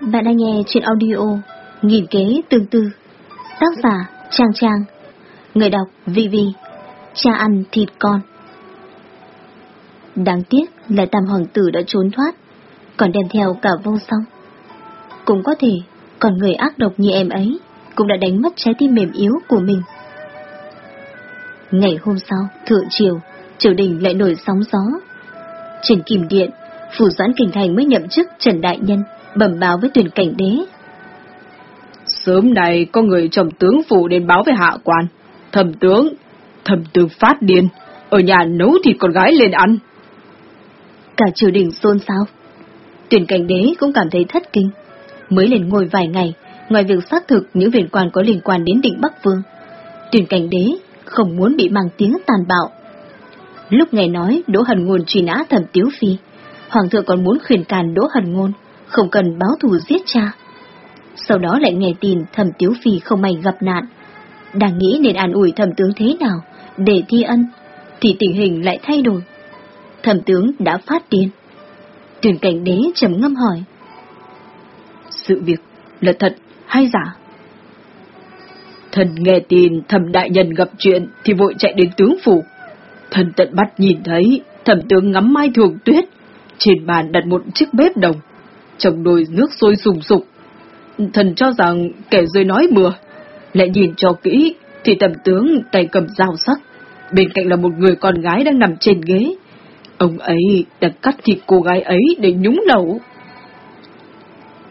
Bạn đang nghe trên audio Nghìn kế tương tư. Tác giả Trang Trang. Người đọc Vivi Cha ăn thịt con. Đáng tiếc là tam hoàng tử đã trốn thoát, Còn đem theo cả vô song. Cũng có thể Còn người ác độc như em ấy Cũng đã đánh mất trái tim mềm yếu của mình. Ngày hôm sau, Thượng triều Triều đình lại nổi sóng gió. Trên kìm điện, Phủ doãn kinh thành mới nhậm chức Trần Đại Nhân bẩm báo với tuyển cảnh đế. Sớm nay có người trong tướng phủ đến báo với hạ quan. Thẩm tướng, thẩm tướng phát điên, ở nhà nấu thịt con gái lên ăn. Cả triều đình xôn xao. Tuyển cảnh đế cũng cảm thấy thất kinh. Mới lên ngồi vài ngày, ngoài việc xác thực những viên quan có liên quan đến định Bắc Vương, tuyển cảnh đế không muốn bị mang tiếng tàn bạo. Lúc nghe nói Đỗ Hần Ngôn truy nã thẩm Tiếu Phi, Hoàng thượng còn muốn khuyên càn Đỗ Hần Ngôn không cần báo thù giết cha. Sau đó lại nghe tin thẩm Tiếu Phi không may gặp nạn. Đang nghĩ nên an ủi thẩm tướng thế nào để thi ân, thì tình hình lại thay đổi. Thẩm tướng đã phát điên. Tuyển cảnh đế trầm ngâm hỏi. Sự việc là thật hay giả? Thần nghe tin thẩm đại nhân gặp chuyện thì vội chạy đến tướng phủ. Thần tận bắt nhìn thấy thẩm tướng ngắm mai thường tuyết, trên bàn đặt một chiếc bếp đồng trong đôi nước sôi sùng sục. Thần cho rằng kẻ rơi nói bừa, lại nhìn cho kỹ thì tầm tướng tay cầm dao sắc, bên cạnh là một người con gái đang nằm trên ghế. Ông ấy đã cắt thịt cô gái ấy để nhúng lẩu.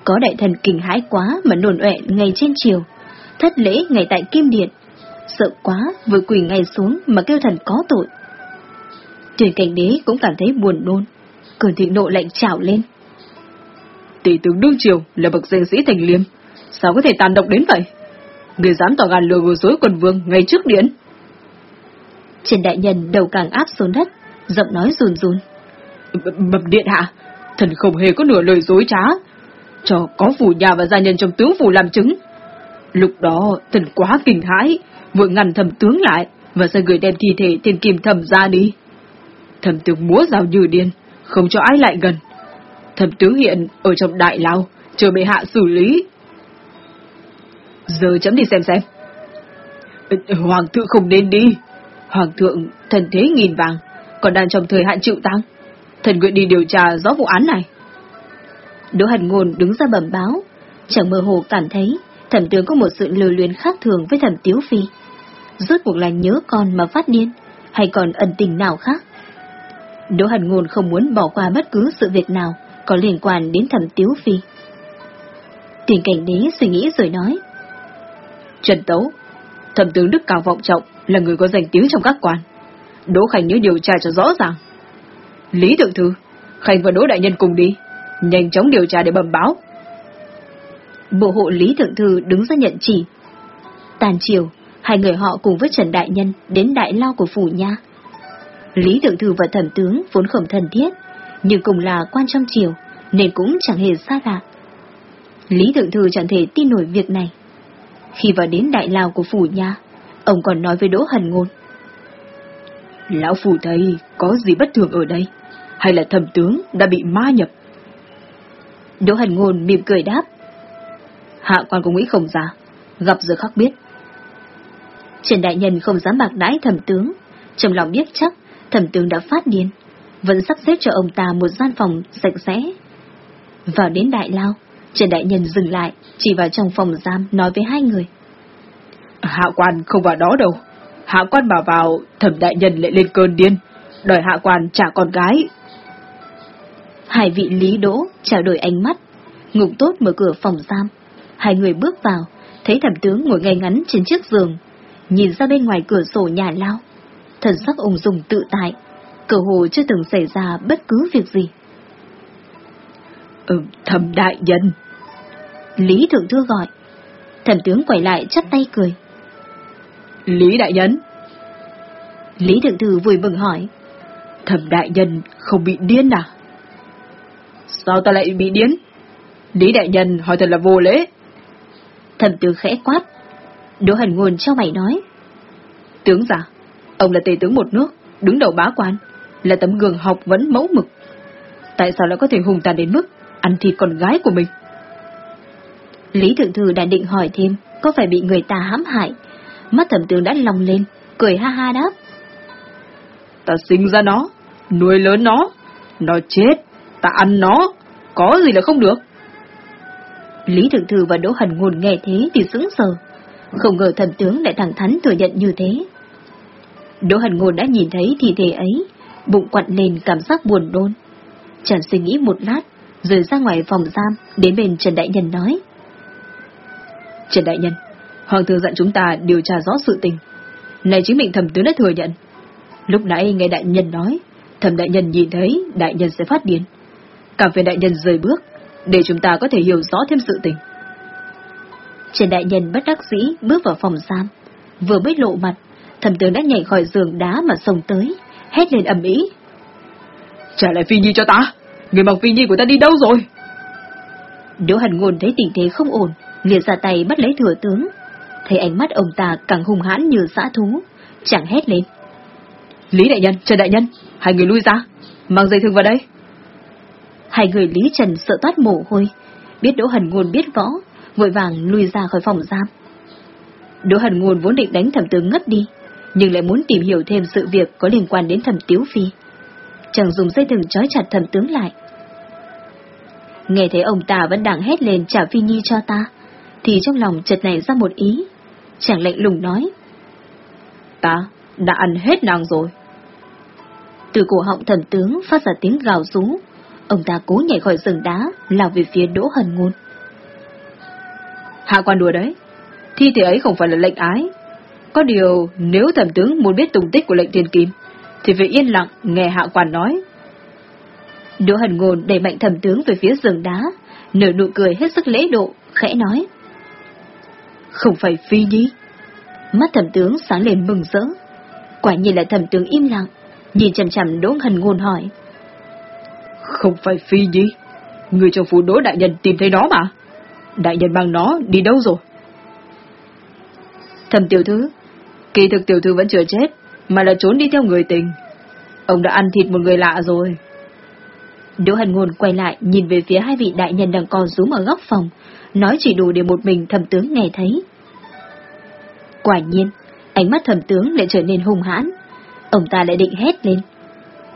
Có đại thần kinh hãi quá mà nồn ọe ngay trên chiều, thất lễ ngay tại kim điện, sợ quá vừa quỳ ngay xuống mà kêu thần có tội. Tuyển cảnh đế cũng cảm thấy buồn nôn, cơn thịnh nộ lạnh trào lên tỷ tướng đương triều là bậc danh sĩ thành liêm, sao có thể tàn độc đến vậy? Người dám tỏ gan lừa dối quần vương ngay trước điện. Trần đại nhân đầu càng áp xuống đất, giọng nói run run. Bẩm điện hạ, thần không hề có nửa lời dối trá, cho có phủ nhà và gia nhân trong tướng phủ làm chứng. Lúc đó thần quá kinh hãi, vội ngăn thầm tướng lại và sai người đem thi thể tiền kim thầm ra đi. Thầm tướng múa rào như điên, không cho ai lại gần thập tướng hiện ở trong đại lao, chờ bệ hạ xử lý. Giờ chấm đi xem xem. Ờ, hoàng thượng không nên đi. Hoàng thượng thần thế nghìn vàng, còn đang trong thời hạn chịu tăng. Thần nguyện đi điều tra rõ vụ án này. Đỗ Hành Ngôn đứng ra bẩm báo, chẳng mơ hồ cảm thấy thẩm tướng có một sự lừa luyến khác thường với thẩm Tiếu Phi. Rốt cuộc là nhớ con mà phát điên, hay còn ẩn tình nào khác? Đỗ Hành Ngôn không muốn bỏ qua bất cứ sự việc nào có liên quan đến thẩm tiếu phi. Tiền cảnh đế suy nghĩ rồi nói. Trần Tấu, thẩm tướng Đức Cao Vọng Trọng là người có danh tiếng trong các quan. Đỗ Khánh nhớ điều tra cho rõ ràng. Lý Thượng Thư, Khánh và Đỗ Đại Nhân cùng đi, nhanh chóng điều tra để bẩm báo. Bộ hộ Lý Thượng Thư đứng ra nhận chỉ. Tàn chiều, hai người họ cùng với Trần Đại Nhân đến đại lao của phủ nha. Lý Thượng Thư và thẩm tướng vốn không thân thiết, nhưng cùng là quan trong triều, nên cũng chẳng hề xa lạ. Lý Thượng Thư chẳng thể tin nổi việc này. Khi vào đến đại lao của phủ nha, ông còn nói với Đỗ Hần Ngôn. Lão phủ thấy có gì bất thường ở đây, hay là thẩm tướng đã bị ma nhập? Đỗ Hần Ngôn mỉm cười đáp. Hạ quan cũng nghĩ không ra, gặp giờ khắc biết. Trần Đại Nhân không dám bạc đãi thẩm tướng, trong lòng biết chắc thẩm tướng đã phát điên, vẫn sắp xếp cho ông ta một gian phòng sạch sẽ. Vào đến đại lao, Trần Đại Nhân dừng lại, chỉ vào trong phòng giam nói với hai người. Hạ quan không vào đó đâu. Hạ quan bảo vào, thẩm đại nhân lại lên cơn điên, đòi hạ quan trả con gái. Hai vị lý đỗ trao đổi ánh mắt, ngục tốt mở cửa phòng giam. Hai người bước vào, thấy thẩm tướng ngồi ngay ngắn trên chiếc giường, nhìn ra bên ngoài cửa sổ nhà lao. Thần sắc ung dung tự tại, cơ hồ chưa từng xảy ra bất cứ việc gì. Ừ, thẩm đại nhân. Lý Thượng Thư gọi. Thần tướng quay lại chắp tay cười. Lý đại nhân. Lý Thượng Thư vui mừng hỏi. Thẩm đại nhân không bị điên à? Sao ta lại bị điên? Lý đại nhân hỏi thật là vô lễ. Thẩm tướng khẽ quát. Đỗ Hần Ngôn cho mày nói. Tướng giả, ông là tề tướng một nước, đứng đầu bá quan, là tấm gương học vẫn mẫu mực. Tại sao lại có thể hùng tàn đến mức ăn thịt con gái của mình? Lý Thượng Thư đã định hỏi thêm, có phải bị người ta hãm hại? Mắt thẩm tướng đã lòng lên, cười ha ha đáp. Ta sinh ra nó, nuôi lớn nó, nó chết, ta ăn nó, có gì là không được. Lý Thượng Thư và Đỗ Hần Ngôn nghe thế thì sững sờ, không ngờ thẩm tướng lại thẳng thắn thừa nhận như thế. Đỗ Hần Ngôn đã nhìn thấy thi thể ấy, bụng quặn lên cảm giác buồn đôn. Chàng suy nghĩ một lát, rồi ra ngoài phòng giam, đến bên Trần Đại Nhân nói. Trần Đại Nhân, Hoàng thượng dặn chúng ta điều tra rõ sự tình. Này chính mình thẩm tướng đã thừa nhận. Lúc nãy nghe Đại Nhân nói, thẩm Đại Nhân nhìn thấy Đại Nhân sẽ phát điên. Cảm phiền Đại Nhân rời bước, để chúng ta có thể hiểu rõ thêm sự tình. Trần Đại Nhân bất đắc dĩ bước vào phòng giam, vừa mới lộ mặt, thẩm tướng đã nhảy khỏi giường đá mà xông tới, hét lên ầm ĩ. Trả lại Phi Nhi cho ta! Người mặc Phi Nhi của ta đi đâu rồi? Đỗ Hần Ngôn thấy tình thế không ổn, liền ra tay bắt lấy thừa tướng. Thấy ánh mắt ông ta càng hung hãn như xã thú, chẳng hét lên. Lý Đại Nhân, Trần Đại Nhân, hai người lui ra, mang dây thừng vào đây. Hai người Lý Trần sợ toát mồ hôi, biết Đỗ Hần Ngôn biết võ, vội vàng lui ra khỏi phòng giam. Đỗ Hần Ngôn vốn định đánh thẩm tướng ngất đi, nhưng lại muốn tìm hiểu thêm sự việc có liên quan đến thẩm tiếu phi. Chẳng dùng dây thừng trói chặt thẩm tướng lại. Nghe thấy ông ta vẫn đang hét lên trả phi nhi cho ta, thì trong lòng chợt này ra một ý. Chàng lạnh lùng nói. Ta đã ăn hết nàng rồi. Từ cổ họng thẩm tướng phát ra tiếng gào rú, ông ta cố nhảy khỏi rừng đá, lao về phía Đỗ Hần Ngôn. Hạ quan đùa đấy, thi thể ấy không phải là lệnh ái. Có điều, nếu thẩm tướng muốn biết tung tích của lệnh thiên kim, thì phải yên lặng nghe hạ quan nói. Đỗ Hần Ngôn đẩy mạnh thẩm tướng về phía rừng đá, nở nụ cười hết sức lễ độ, khẽ nói. Không phải Phi Nhi. Mắt thẩm tướng sáng lên mừng rỡ. Quả nhiên là thẩm tướng im lặng, nhìn chằm chằm Đỗ Hần Ngôn hỏi. Không phải Phi Nhi, người trong phủ Đỗ Đại Nhân tìm thấy nó mà. Đại Nhân mang nó đi đâu rồi? Thẩm tiểu thư, kỳ thực tiểu thư vẫn chưa chết, mà là trốn đi theo người tình. Ông đã ăn thịt một người lạ rồi. Đỗ Hàn Ngôn quay lại nhìn về phía hai vị đại nhân đang còn rúm ở góc phòng, nói chỉ đủ để một mình thẩm tướng nghe thấy. Quả nhiên, ánh mắt thẩm tướng lại trở nên hung hãn. Ông ta lại định hét lên.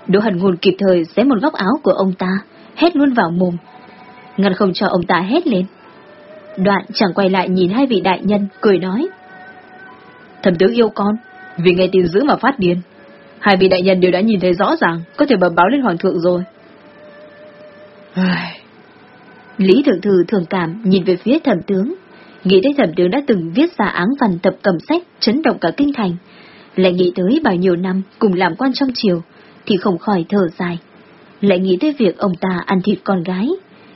Đỗ Hàn Ngôn kịp thời xé một góc áo của ông ta, hét luôn vào mồm. Ngăn không cho ông ta hét lên. Đoạn chẳng quay lại nhìn hai vị đại nhân, cười nói. Thẩm tướng yêu con, vì nghe tin dữ mà phát điên. Hai vị đại nhân đều đã nhìn thấy rõ ràng, có thể bẩm báo lên hoàng thượng rồi. Lý Thượng Thư thường cảm nhìn về phía thẩm tướng, nghĩ tới thẩm tướng đã từng viết ra áng văn tập cầm sách chấn động cả kinh thành, lại nghĩ tới bao nhiêu năm cùng làm quan trong triều, thì không khỏi thở dài. Lại nghĩ tới việc ông ta ăn thịt con gái,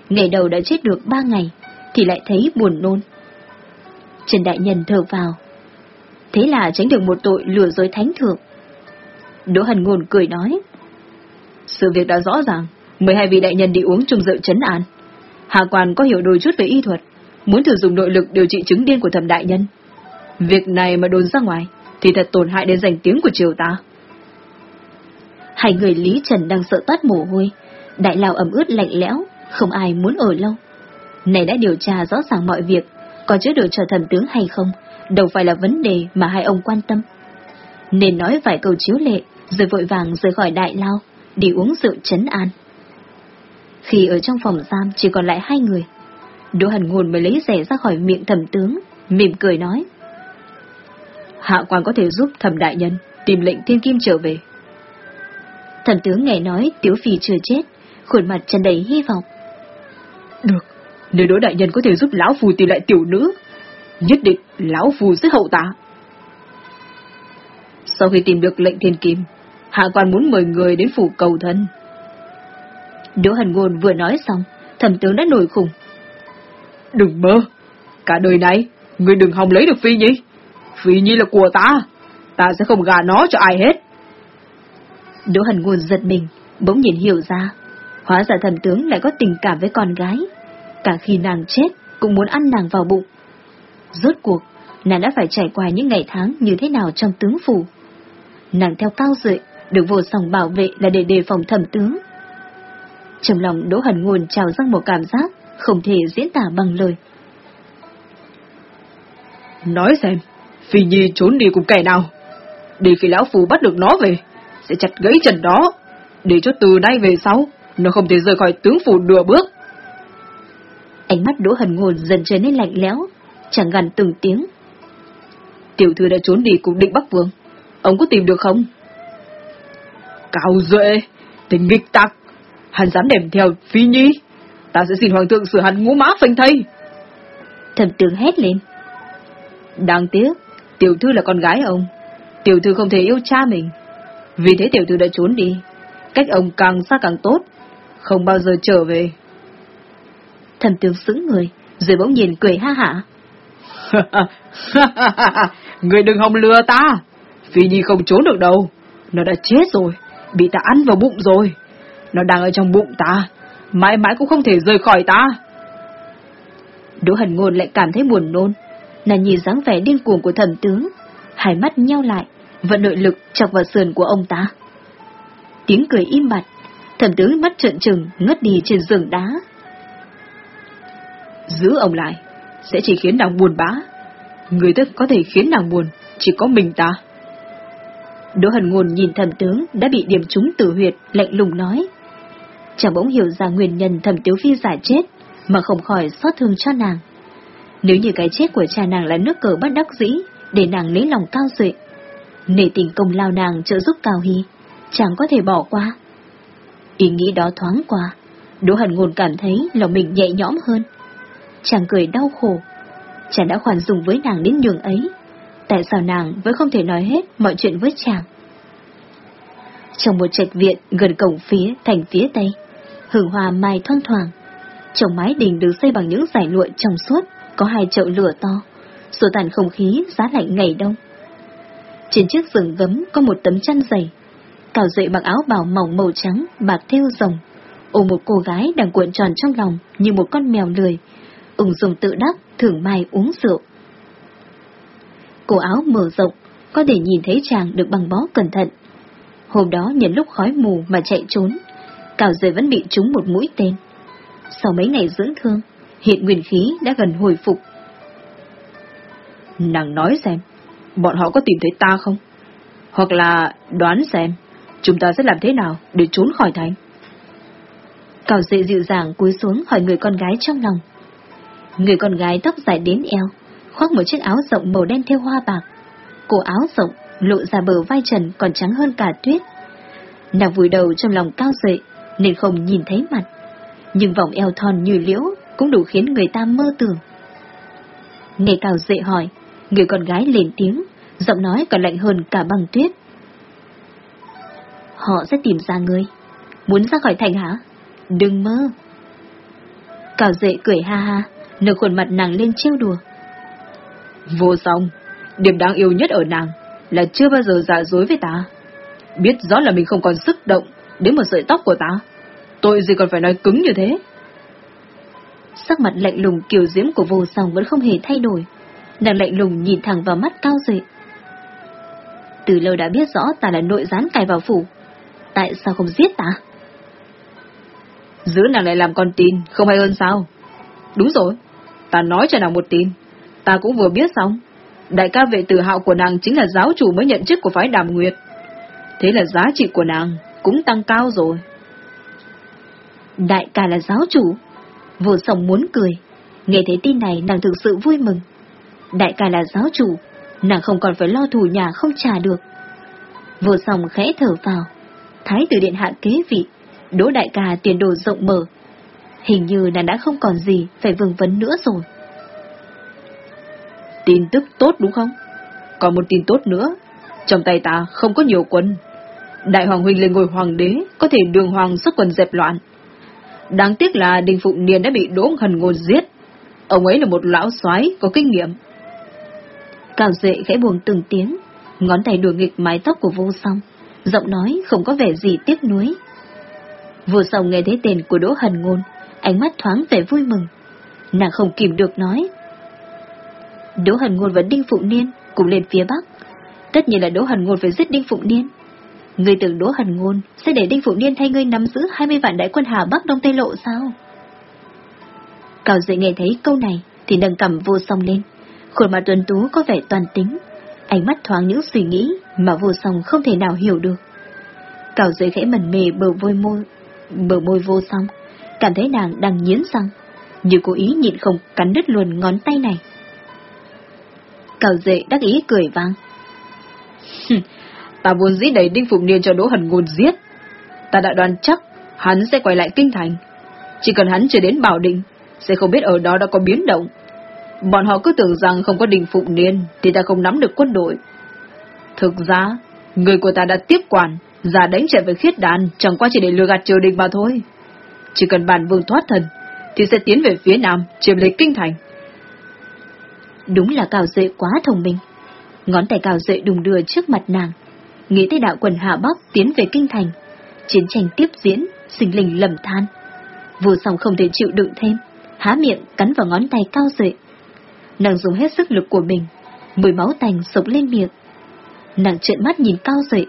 ngày đầu đã chết được ba ngày, thì lại thấy buồn nôn. Trần Đại Nhân thở vào. Thế là tránh được một tội lừa dối thánh thượng. Đỗ Hần Ngôn cười nói. Sự việc đã rõ ràng, mười hai vị đại nhân đi uống chung rượu chấn an. Hạ quan có hiểu đôi chút về y thuật, muốn thử dùng nội lực điều trị chứng điên của thẩm đại nhân. Việc này mà đồn ra ngoài, thì thật tổn hại đến danh tiếng của triều ta. Hai người Lý Trần đang sợ toát mồ hôi, đại lao ẩm ướt lạnh lẽo, không ai muốn ở lâu. Này đã điều tra rõ ràng mọi việc, có chữa được cho thần tướng hay không, đâu phải là vấn đề mà hai ông quan tâm. Nên nói vài câu chiếu lệ, rồi vội vàng rời khỏi đại lao, đi uống rượu chấn an. Khi ở trong phòng giam chỉ còn lại hai người, Đỗ Hần Ngôn mới lấy rẻ ra khỏi miệng thẩm tướng, mỉm cười nói. Hạ quan có thể giúp thẩm đại nhân tìm lệnh thiên kim trở về. thẩm tướng nghe nói Tiếu Phi chưa chết, khuôn mặt tràn đầy hy vọng. Được, nếu Đỗ đại nhân có thể giúp lão phù tìm lại tiểu nữ, nhất định lão phù sẽ hậu tạ. Sau khi tìm được lệnh thiên kim, hạ quan muốn mời người đến phủ cầu thân. Đỗ Hần Ngôn vừa nói xong, thẩm tướng đã nổi khủng. Đừng mơ, cả đời này, người đừng hòng lấy được Phi Nhi. Phi Nhi là của ta, ta sẽ không gà nó cho ai hết. Đỗ Hần Ngôn giật mình, bỗng nhìn hiểu ra, hóa ra thẩm tướng lại có tình cảm với con gái. Cả khi nàng chết, cũng muốn ăn nàng vào bụng. Rốt cuộc, nàng đã phải trải qua những ngày tháng như thế nào trong tướng phủ. Nàng theo cao dợi, được vô song bảo vệ là để đề phòng thẩm tướng. Trong lòng Đỗ Hần Nguồn trào dâng một cảm giác không thể diễn tả bằng lời. Nói xem, Phi Nhi trốn đi cùng kẻ nào? Để khi lão phù bắt được nó về, sẽ chặt gãy chân đó, để cho từ nay về sau, nó không thể rời khỏi tướng phủ nửa bước. Ánh mắt Đỗ Hần Ngôn dần trở nên lạnh lẽo, chẳng gần từng tiếng. Tiểu thư đã trốn đi cùng định Bắc Vương, ông có tìm được không? Cao Duệ, tình nghịch tặc, hắn dám đem theo Phi Nhi, ta sẽ xin hoàng thượng sửa hắn ngũ mã phanh thây. Thẩm tướng hét lên. Đáng tiếc, tiểu thư là con gái ông, tiểu thư không thể yêu cha mình. Vì thế tiểu thư đã trốn đi, cách ông càng xa càng tốt, không bao giờ trở về. Thẩm tướng sững người, rồi bỗng nhìn cười ha hả. người đừng hòng lừa ta, Phi Nhi không trốn được đâu, nó đã chết rồi, bị ta ăn vào bụng rồi. Nó đang ở trong bụng ta, mãi mãi cũng không thể rời khỏi ta. Đỗ Hần Ngôn lại cảm thấy buồn nôn. Nàng nhìn dáng vẻ điên cuồng của thần tướng, hai mắt nheo lại, vận nội lực chọc vào sườn của ông ta. Tiếng cười im bặt, thần tướng mắt trợn trừng ngất đi trên giường đá. Giữ ông lại, sẽ chỉ khiến nàng buồn bã. Người tức có thể khiến nàng buồn, chỉ có mình ta. Đỗ Hần Ngôn nhìn thẩm tướng đã bị điểm trúng tử huyệt, lạnh lùng nói. Chàng bỗng hiểu ra nguyên nhân thẩm tiếu phi giả chết, mà không khỏi xót thương cho nàng. Nếu như cái chết của cha nàng là nước cờ bắt đắc dĩ, để nàng lấy lòng cao duệ, nể tình công lao nàng trợ giúp cao hy, chẳng có thể bỏ qua. Ý nghĩ đó thoáng qua, Đỗ Hần Ngôn cảm thấy lòng mình nhẹ nhõm hơn. Chàng cười đau khổ, chàng đã khoản dùng với nàng đến nhường ấy, tại sao nàng vẫn không thể nói hết mọi chuyện với chàng? Trong một trạch viện gần cổng phía thành phía tây, hưởng hòa mai thoang thoảng, trong mái đình được xây bằng những giải lụa trong suốt, có hai chậu lửa to, sổ tàn không khí giá lạnh ngày đông. Trên chiếc giường gấm có một tấm chăn dày, cào dậy mặc áo bào mỏng màu trắng, bạc thêu rồng, ôm một cô gái đang cuộn tròn trong lòng như một con mèo lười, ung dùng tự đắc thưởng mai uống rượu. Cổ áo mở rộng, có thể nhìn thấy chàng được băng bó cẩn thận. Hôm đó nhân lúc khói mù mà chạy trốn, cào dậy vẫn bị trúng một mũi tên. Sau mấy ngày dưỡng thương, hiện nguyên khí đã gần hồi phục. Nàng nói xem, bọn họ có tìm thấy ta không? Hoặc là đoán xem, chúng ta sẽ làm thế nào để trốn khỏi thành? Cào dệ dịu dàng cúi xuống hỏi người con gái trong lòng. Người con gái tóc dài đến eo, khoác một chiếc áo rộng màu đen theo hoa bạc. Cổ áo rộng, lộ ra bờ vai trần còn trắng hơn cả tuyết. Nàng vùi đầu trong lòng cao dậy, nên không nhìn thấy mặt. Nhưng vòng eo thon như liễu cũng đủ khiến người ta mơ tưởng. Nghe cao dậy hỏi, người con gái lên tiếng, giọng nói còn lạnh hơn cả băng tuyết. Họ sẽ tìm ra ngươi. Muốn ra khỏi thành hả? Đừng mơ. Cào dệ cười ha ha, nở khuôn mặt nàng lên trêu đùa. Vô song, điểm đáng yêu nhất ở nàng là chưa bao giờ giả dối với ta. Biết rõ là mình không còn sức động đến một sợi tóc của ta. Tội gì còn phải nói cứng như thế? Sắc mặt lạnh lùng kiều diễm của vô song vẫn không hề thay đổi. Nàng lạnh lùng nhìn thẳng vào mắt cao dậy. Từ lâu đã biết rõ ta là nội gián cài vào phủ. Tại sao không giết ta? Giữ nàng lại làm con tin, không hay hơn sao? Đúng rồi, ta nói cho nàng một tin. Ta cũng vừa biết xong. Đại ca vệ tử hạo của nàng chính là giáo chủ mới nhận chức của phái đàm nguyệt. Thế là giá trị của nàng cũng tăng cao rồi. Đại ca là giáo chủ. Vô sòng muốn cười. Nghe thấy tin này nàng thực sự vui mừng. Đại ca là giáo chủ, nàng không còn phải lo thù nhà không trả được. Vô sòng khẽ thở vào. Thái tử điện hạ kế vị, đỗ đại ca tiền đồ rộng mở. Hình như nàng đã không còn gì phải vương vấn nữa rồi. Tin tức tốt đúng không? Còn một tin tốt nữa, trong tay ta không có nhiều quân. Đại Hoàng Huynh lên ngôi hoàng đế, có thể đường hoàng xuất quân dẹp loạn. Đáng tiếc là Đinh Phụng Niên đã bị Đỗ Hần Ngôn giết. Ông ấy là một lão soái có kinh nghiệm. Cao Duệ khẽ buồn từng tiếng, ngón tay đùa nghịch mái tóc của vô song, giọng nói không có vẻ gì tiếc nuối. Vô song nghe thấy tên của Đỗ Hần Ngôn, ánh mắt thoáng vẻ vui mừng. Nàng không kìm được nói. Đỗ Hần Ngôn và Đinh Phụng Niên cùng lên phía Bắc. Tất nhiên là Đỗ Hần Ngôn phải giết Đinh Phụng Niên. Người tưởng Đỗ Hần Ngôn sẽ để Đinh Phụng Niên thay ngươi nắm giữ 20 vạn đại quân Hà Bắc Đông Tây Lộ sao? Cao dậy nghe thấy câu này thì nâng cầm vô song lên, Khuôn mặt tuấn tú có vẻ toàn tính, ánh mắt thoáng những suy nghĩ mà vô song không thể nào hiểu được. Cào dưới khẽ mẩn mề bờ môi môi, bờ môi vô song, cảm thấy nàng đang nghiến răng, như cố ý nhịn không cắn đứt luôn ngón tay này. Cào dệ đắc ý cười vang. ta vốn dĩ đẩy Đinh Phụng Niên cho Đỗ Hần Ngôn giết. Ta đã đoán chắc hắn sẽ quay lại kinh thành. Chỉ cần hắn chưa đến Bảo Định, sẽ không biết ở đó đã có biến động. Bọn họ cứ tưởng rằng không có Đinh Phụng Niên thì ta không nắm được quân đội. Thực ra, người của ta đã tiếp quản, ra đánh trận với khiết đàn chẳng qua chỉ để lừa gạt triều đình mà thôi. Chỉ cần bản vương thoát thần, thì sẽ tiến về phía nam, chiếm lấy kinh thành. Đúng là cào dệ quá thông minh. Ngón tay cào dệ đùng đưa trước mặt nàng. Nghĩ tới đạo quần Hạ Bắc tiến về kinh thành. Chiến tranh tiếp diễn, sinh linh lầm than. Vô song không thể chịu đựng thêm, há miệng cắn vào ngón tay cao dệ. Nàng dùng hết sức lực của mình, mùi máu tành sộc lên miệng. Nàng trợn mắt nhìn cao dậy,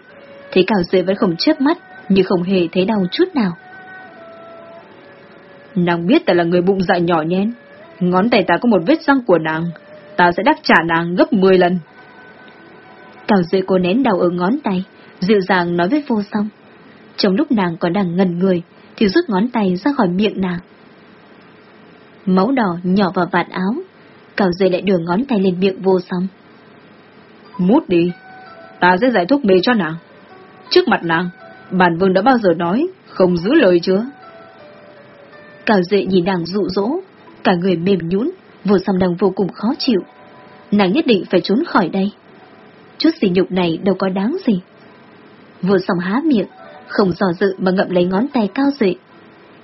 thấy cao dậy vẫn không chớp mắt, như không hề thấy đau chút nào. Nàng biết ta là người bụng dạ nhỏ nhen, ngón tay ta có một vết răng của nàng, ta sẽ đáp trả nàng gấp 10 lần. Cao dưới cô nén đau ở ngón tay, dịu dàng nói với vô song. Trong lúc nàng còn đang ngần người, thì rút ngón tay ra khỏi miệng nàng. Máu đỏ nhỏ vào vạt áo, Cào dưới lại đưa ngón tay lên miệng vô song. Mút đi, ta sẽ giải thuốc mê cho nàng. Trước mặt nàng, bản vương đã bao giờ nói, không giữ lời chưa? Cào dệ nhìn nàng dụ dỗ, cả người mềm nhũn, vô xăm nàng vô cùng khó chịu. Nàng nhất định phải trốn khỏi đây. Chút xỉ nhục này đâu có đáng gì. Vô xong há miệng, không dò dự mà ngậm lấy ngón tay cao dệ.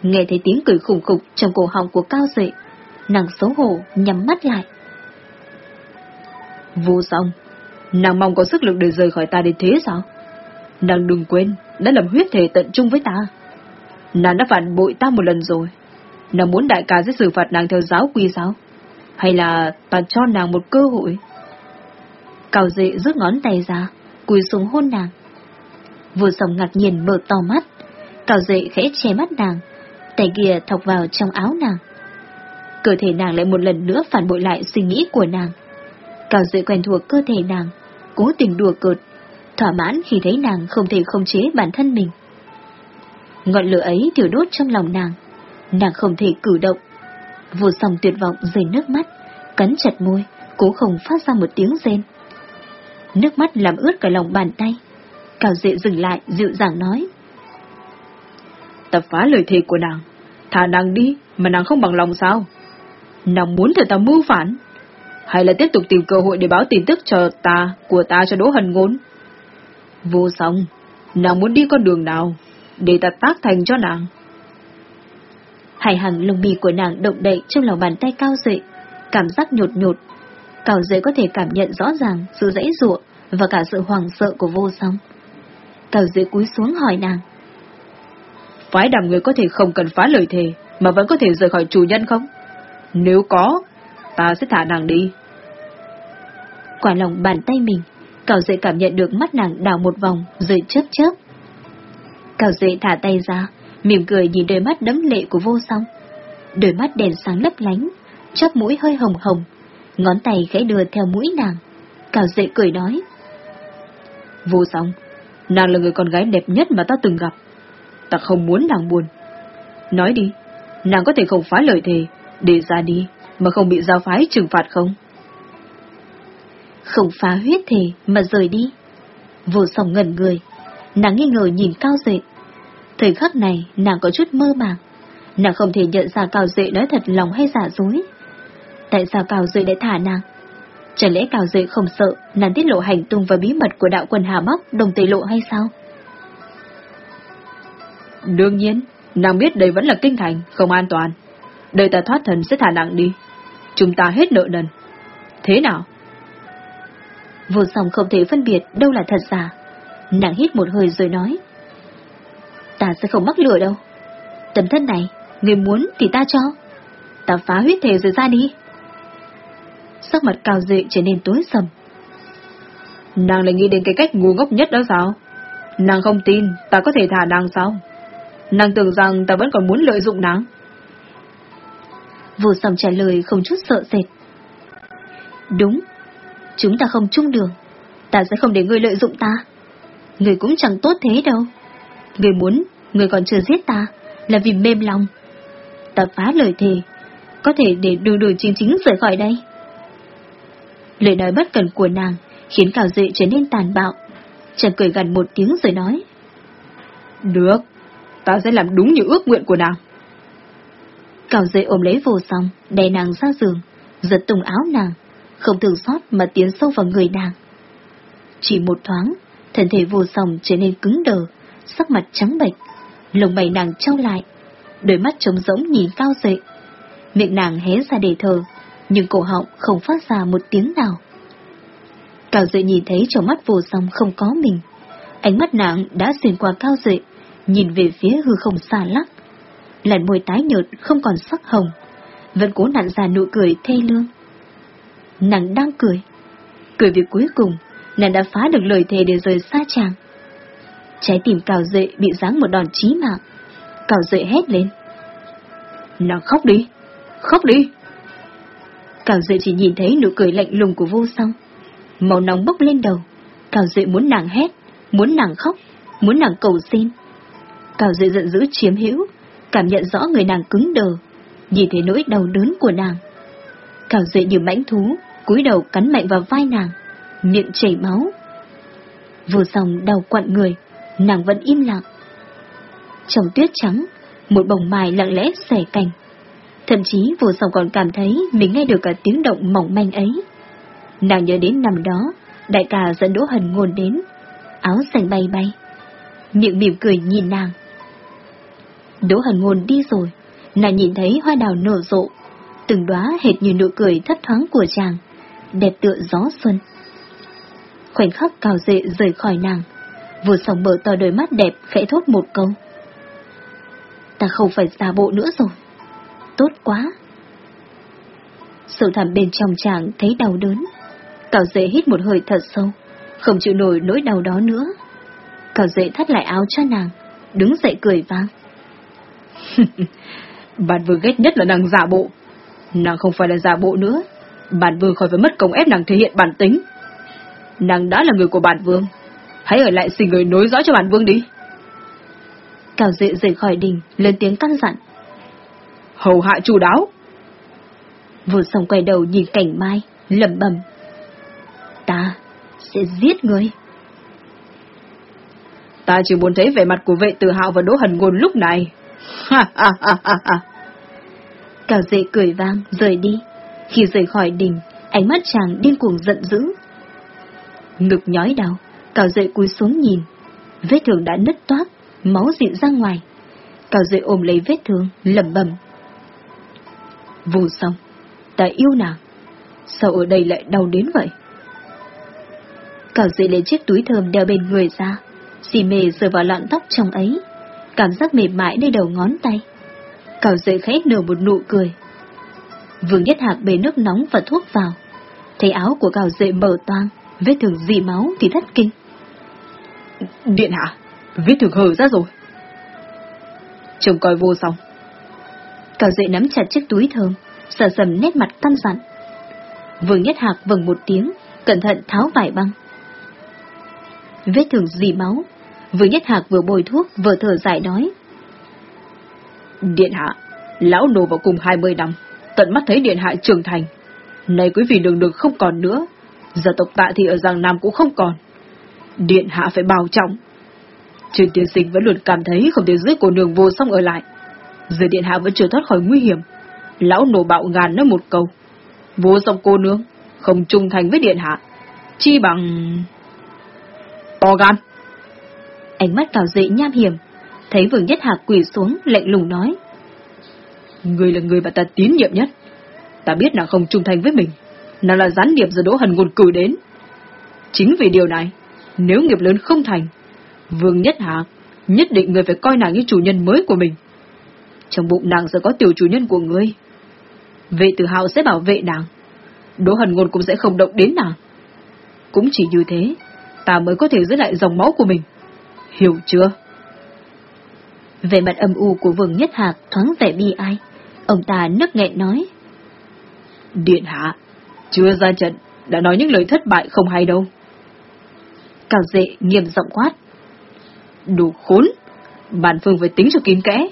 Nghe thấy tiếng cười khủng khục trong cổ họng của cao dệ, nàng xấu hổ nhắm mắt lại. Vô song, nàng mong có sức lực để rời khỏi ta đến thế sao? Nàng đừng quên, đã làm huyết thể tận trung với ta. Nàng đã phản bội ta một lần rồi. Nàng muốn đại ca sẽ xử phạt nàng theo giáo quy sao? Hay là ta cho nàng một cơ hội? Cao dệ rút ngón tay ra, cúi xuống hôn nàng. Vừa song ngạc nhiên mở to mắt, Cao dệ khẽ che mắt nàng, tay kia thọc vào trong áo nàng cơ thể nàng lại một lần nữa phản bội lại suy nghĩ của nàng. Cao dệ quen thuộc cơ thể nàng, cố tình đùa cợt, thỏa mãn khi thấy nàng không thể không chế bản thân mình. Ngọn lửa ấy thiểu đốt trong lòng nàng, nàng không thể cử động. Vô song tuyệt vọng rơi nước mắt, cắn chặt môi, cố không phát ra một tiếng rên. Nước mắt làm ướt cả lòng bàn tay. Cao dệ dừng lại, dịu dàng nói. Tập phá lời thề của nàng, thả nàng đi, mà nàng không bằng lòng sao? Nàng muốn thử ta mưu phản? Hay là tiếp tục tìm cơ hội để báo tin tức cho ta, của ta cho Đỗ Hần Ngôn? Vô song, nàng muốn đi con đường nào? Để ta tác thành cho nàng. Hải hằng lông bì của nàng động đậy trong lòng bàn tay cao dậy, cảm giác nhột nhột. Cao dậy có thể cảm nhận rõ ràng sự dãy ruộng và cả sự hoảng sợ của vô song. Cao dậy cúi xuống hỏi nàng. Phái đàm người có thể không cần phá lời thề, mà vẫn có thể rời khỏi chủ nhân không? Nếu có, ta sẽ thả nàng đi. Quả lòng bàn tay mình, Cao Dệ cảm nhận được mắt nàng đảo một vòng rồi chớp chớp. Cao Dệ thả tay ra, mỉm cười nhìn đôi mắt đấm lệ của vô song. Đôi mắt đèn sáng lấp lánh, chóp mũi hơi hồng hồng, ngón tay khẽ đưa theo mũi nàng. cào Dệ cười nói. Vô song, nàng là người con gái đẹp nhất mà ta từng gặp. Ta không muốn nàng buồn. Nói đi, nàng có thể không phá lời thề, để ra đi, mà không bị giao phái trừng phạt không? Không phá huyết thề mà rời đi. Vô song ngẩn người, nàng nghi ngờ nhìn cao dệ. Thời khắc này, nàng có chút mơ màng. Nàng không thể nhận ra cao dệ nói thật lòng hay giả dối. Tại sao cao dệ lại thả nàng? Chẳng lẽ cao dệ không sợ nàng tiết lộ hành tung và bí mật của đạo quân Hà Bắc đồng tề lộ hay sao? Đương nhiên, nàng biết đây vẫn là kinh thành, không an toàn. Đời ta thoát thần sẽ thả nặng đi. Chúng ta hết nợ nần. Thế nào? Vô song không thể phân biệt đâu là thật giả. Nàng hít một hơi rồi nói. Ta sẽ không mắc lừa đâu. Tấm thân này, người muốn thì ta cho. Ta phá huyết thể rồi ra đi. Sắc mặt cao dệ trở nên tối sầm. Nàng lại nghĩ đến cái cách ngu ngốc nhất đó sao? Nàng không tin ta có thể thả nàng sao? Nàng tưởng rằng ta vẫn còn muốn lợi dụng nàng. Vô sầm trả lời không chút sợ sệt. Đúng, chúng ta không chung đường, ta sẽ không để ngươi lợi dụng ta. Ngươi cũng chẳng tốt thế đâu. Ngươi muốn, ngươi còn chưa giết ta, là vì mềm lòng. Ta phá lời thề, có thể để đường đường chính chính rời khỏi đây. Lời nói bất cần của nàng khiến Cào Duệ trở nên tàn bạo. Chàng cười gần một tiếng rồi nói. Được, ta sẽ làm đúng như ước nguyện của nàng. Cào Duệ ôm lấy vô song, đè nàng ra giường, giật tung áo nàng, không thường xót mà tiến sâu vào người nàng. Chỉ một thoáng, thân thể vô song trở nên cứng đờ, sắc mặt trắng bệch, lồng mày nàng trao lại, đôi mắt trống rỗng nhìn cao dậy. Miệng nàng hé ra để thờ, nhưng cổ họng không phát ra một tiếng nào. Cao dậy nhìn thấy trong mắt vô song không có mình. Ánh mắt nàng đã xuyên qua Cao dậy, nhìn về phía hư không xa lắc. Làn môi tái nhợt không còn sắc hồng, vẫn cố nặn ra nụ cười thê lương. Nàng đang cười. Cười việc cuối cùng, nàng đã phá được lời thề để rời xa chàng. Trái tim cào dệ bị giáng một đòn chí mạng. Cào dệ hét lên. Nàng khóc đi, khóc đi. Cào dệ chỉ nhìn thấy nụ cười lạnh lùng của vô song. Màu nóng bốc lên đầu. Cào dệ muốn nàng hét, muốn nàng khóc, muốn nàng cầu xin. Cào dệ giận dữ chiếm hữu, cảm nhận rõ người nàng cứng đờ, nhìn thấy nỗi đau đớn của nàng. Cào dệ như mãnh thú, cúi đầu cắn mạnh vào vai nàng, miệng chảy máu. Vô song đau quặn người, nàng vẫn im lặng. Trong tuyết trắng, một bồng mai lặng lẽ xẻ cành. Thậm chí vô song còn cảm thấy mình nghe được cả tiếng động mỏng manh ấy. Nàng nhớ đến năm đó, đại ca dẫn Đỗ Hần ngôn đến, áo xanh bay bay. Miệng mỉm cười nhìn nàng. Đỗ Hần ngôn đi rồi, nàng nhìn thấy hoa đào nở rộ, từng đóa hệt như nụ cười thấp thoáng của chàng, đẹp tựa gió xuân. Khoảnh khắc cào dệ rời khỏi nàng, vừa sòng mở to đôi mắt đẹp khẽ thốt một câu. Ta không phải giả bộ nữa rồi. Tốt quá. Sâu thẳm bên trong chàng thấy đau đớn. Cào dễ hít một hơi thật sâu, không chịu nổi nỗi đau đó nữa. Cào dễ thắt lại áo cho nàng, đứng dậy cười vang. Bạn vừa ghét nhất là nàng giả bộ. Nàng không phải là giả bộ nữa. bạn vương khỏi phải mất công ép nàng thể hiện bản tính. Nàng đã là người của bạn vương. Hãy ở lại xin người nối dõi cho bản vương đi. Cào dệ rời khỏi đình, lên tiếng căn dặn. Hầu hạ chủ đáo. Vừa xong quay đầu nhìn cảnh mai, lẩm bẩm. Ta sẽ giết người. Ta chỉ muốn thấy vẻ mặt của vệ tử hạo và đỗ hần ngôn lúc này. Ha ha ha ha ha. Cào dệ cười vang, rời đi. Khi rời khỏi đình, ánh mắt chàng điên cuồng giận dữ. Ngực nhói đau, cào dậy cúi xuống nhìn. Vết thương đã nứt toát, máu dịn ra ngoài. Cào dậy ôm lấy vết thương, lẩm bẩm. Vô xong, ta yêu nàng. Sao ở đây lại đau đến vậy? Cào dậy lấy chiếc túi thơm đeo bên người ra, xì mề rơi vào lọn tóc trong ấy, cảm giác mềm mại nơi đầu ngón tay. Cào dậy khẽ nở một nụ cười. Vương Nhất Hạc bê nước nóng và thuốc vào. Thấy áo của cào dậy mở toang, vết thương dì máu thì thất kinh. Điện hạ, vết thương hở ra rồi. Trông coi vô xong. Cào dậy nắm chặt chiếc túi thơm, sợ sầm nét mặt căn dặn. Vương Nhất Hạc vầng một tiếng, cẩn thận tháo vải băng. Vết thương dì máu, Vương Nhất Hạc vừa bồi thuốc vừa thở dài nói. Điện hạ, lão nô vào cùng 20 năm, tận mắt thấy điện hạ trưởng thành. Nay quý vị đường đường không còn nữa, gia tộc tạ thì ở Giang Nam cũng không còn. Điện hạ phải bảo trọng. Trương tiên sinh vẫn luôn cảm thấy không thể giữ cô nương vô song ở lại. Giờ điện hạ vẫn chưa thoát khỏi nguy hiểm. Lão nổ bạo ngàn nói một câu. Vô song cô nương, không trung thành với điện hạ. Chi bằng... To gan. Ánh mắt cào dậy nham hiểm, thấy vương nhất hạc quỳ xuống lạnh lùng nói. Người là người mà ta tín nhiệm nhất. Ta biết nàng không trung thành với mình. Nàng là gián điệp do Đỗ Hần ngôn cử đến. Chính vì điều này, nếu nghiệp lớn không thành, Vương Nhất Hạc nhất định người phải coi nàng như chủ nhân mới của mình. Trong bụng nàng sẽ có tiểu chủ nhân của ngươi. Vệ tử hào sẽ bảo vệ nàng. Đỗ Hần ngôn cũng sẽ không động đến nàng. Cũng chỉ như thế, ta mới có thể giữ lại dòng máu của mình. Hiểu chưa? Về mặt âm u của Vương Nhất Hạc thoáng vẻ bi ai, ông ta nức nghẹn nói. Điện hạ, Chưa ra trận, đã nói những lời thất bại không hay đâu. Cao dệ nghiêm giọng quát. Đủ khốn, bản phương phải tính cho kín kẽ.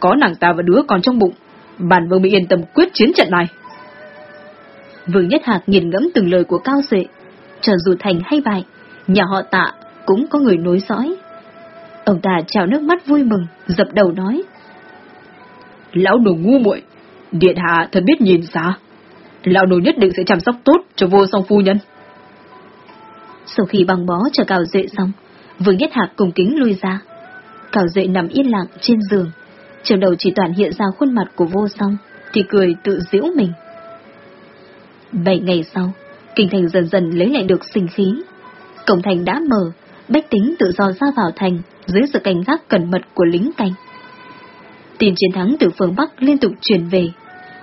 Có nàng ta và đứa còn trong bụng, bản vương bị yên tâm quyết chiến trận này. Vương Nhất Hạc nhìn ngẫm từng lời của Cao Dệ, cho dù thành hay bại, nhà họ tạ cũng có người nối dõi. Ông ta trào nước mắt vui mừng, dập đầu nói. Lão đồ ngu muội, điện hạ thật biết nhìn xa. Lão đồ nhất định sẽ chăm sóc tốt cho vô song phu nhân. Sau khi băng bó cho cào Duệ xong, Vương Nhất Hạc cùng kính lui ra. cào Duệ nằm yên lặng trên giường, trong đầu chỉ toàn hiện ra khuôn mặt của vô song, thì cười tự giễu mình. Bảy ngày sau, kinh thành dần dần lấy lại được sinh khí. Cổng thành đã mở, bách tính tự do ra vào thành dưới sự cảnh giác cẩn mật của lính canh. Tin chiến thắng từ phương Bắc liên tục truyền về.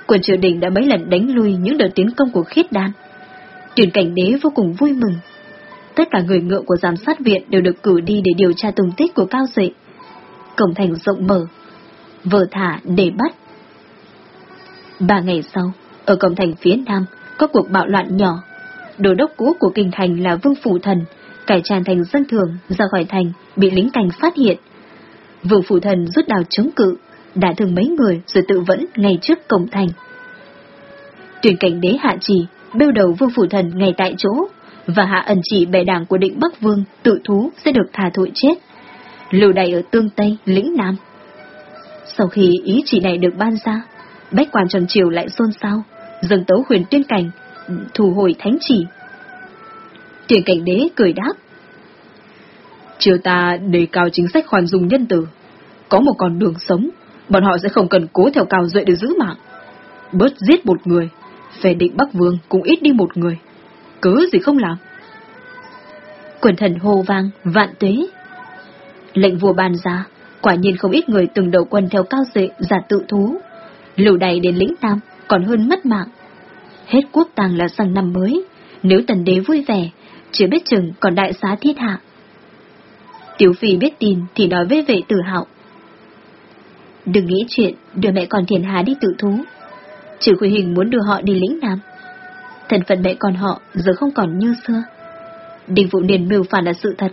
Quân triều đình đã mấy lần đánh lui những đợt tiến công của khiết đan. Tuyển cảnh đế vô cùng vui mừng. Tất cả người ngựa của giám sát viện đều được cử đi để điều tra tung tích của Cao Duệ. Cổng thành rộng mở, vợ thả để bắt. Ba ngày sau, ở cổng thành phía nam, có cuộc bạo loạn nhỏ. Đồ đốc cũ của kinh thành là Vương Phủ Thần, cải tràn thành dân thường ra khỏi thành, bị lính cảnh phát hiện. Vương Phủ Thần rút đào chống cự, đã thương mấy người rồi tự vẫn ngay trước cổng thành. Tuyển cảnh đế hạ chỉ, bêu đầu Vương Phủ Thần ngay tại chỗ, và hạ ẩn chỉ bè đảng của định Bắc Vương tự thú sẽ được thả thụi chết. Lưu đày ở Tương Tây, lĩnh Nam. Sau khi ý chỉ này được ban ra, bách quan trần triều lại xôn xao, dâng tấu huyền tuyên cảnh, thu hồi thánh chỉ. Tuyển cảnh đế cười đáp. Triều ta đề cao chính sách khoan dung nhân tử. Có một con đường sống, bọn họ sẽ không cần cố theo cao duệ để giữ mạng. Bớt giết một người, về định Bắc Vương cũng ít đi một người. Cớ gì không làm? Quần thần hô vang, vạn tuế. Lệnh vua ban ra, quả nhiên không ít người từng đầu quân theo cao dệ giả tự thú. Lưu đầy đến lĩnh Nam, còn hơn mất mạng. Hết quốc tàng là sang năm mới, nếu tần đế vui vẻ, chưa biết chừng còn đại xá thiết hạ. Tiểu phi biết tin thì nói với vệ tử hạo. Đừng nghĩ chuyện đưa mẹ con thiền hà đi tự thú. Trừ Khuy Hình muốn đưa họ đi lĩnh Nam. Thần phận mẹ con họ giờ không còn như xưa. Đình vụ Niên mưu phản là sự thật.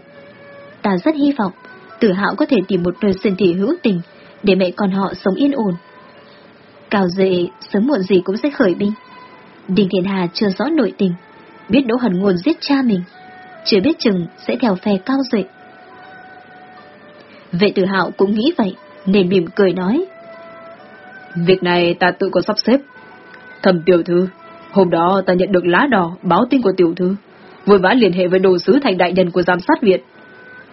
Ta rất hy vọng tử hạo có thể tìm một nơi sinh thị hữu tình để mẹ con họ sống yên ổn. Cao dệ, sớm muộn gì cũng sẽ khởi binh. Đình Thiện Hà chưa rõ nội tình, biết Đỗ Hần Nguồn giết cha mình, chưa biết chừng sẽ theo phe Cao dệ. Vệ tử hạo cũng nghĩ vậy, nên mỉm cười nói. Việc này ta tự có sắp xếp. Thầm tiểu thư, hôm đó ta nhận được lá đỏ báo tin của tiểu thư, vội vã liên hệ với đồ sứ thành đại nhân của giám sát viện.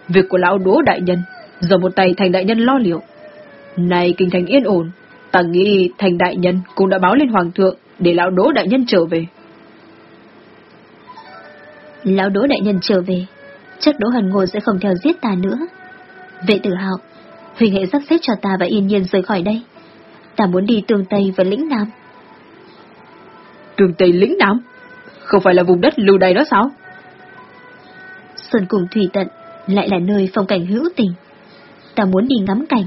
Việc của lão đỗ đại nhân, giờ một tay thành đại nhân lo liệu. Này kinh thành yên ổn, ta nghĩ thành đại nhân cũng đã báo lên hoàng thượng để lão đỗ đại nhân trở về. Lão đỗ đại nhân trở về, chắc đỗ hần ngồi sẽ không theo giết ta nữa. Vệ tử hạo, Huỳnh hệ sắp xếp cho ta và yên nhiên rời khỏi đây. Ta muốn đi tương Tây và lĩnh Nam. Tương Tây lĩnh Nam? Không phải là vùng đất lưu đày đó sao? Sơn cùng thủy tận lại là nơi phong cảnh hữu tình. Ta muốn đi ngắm cảnh.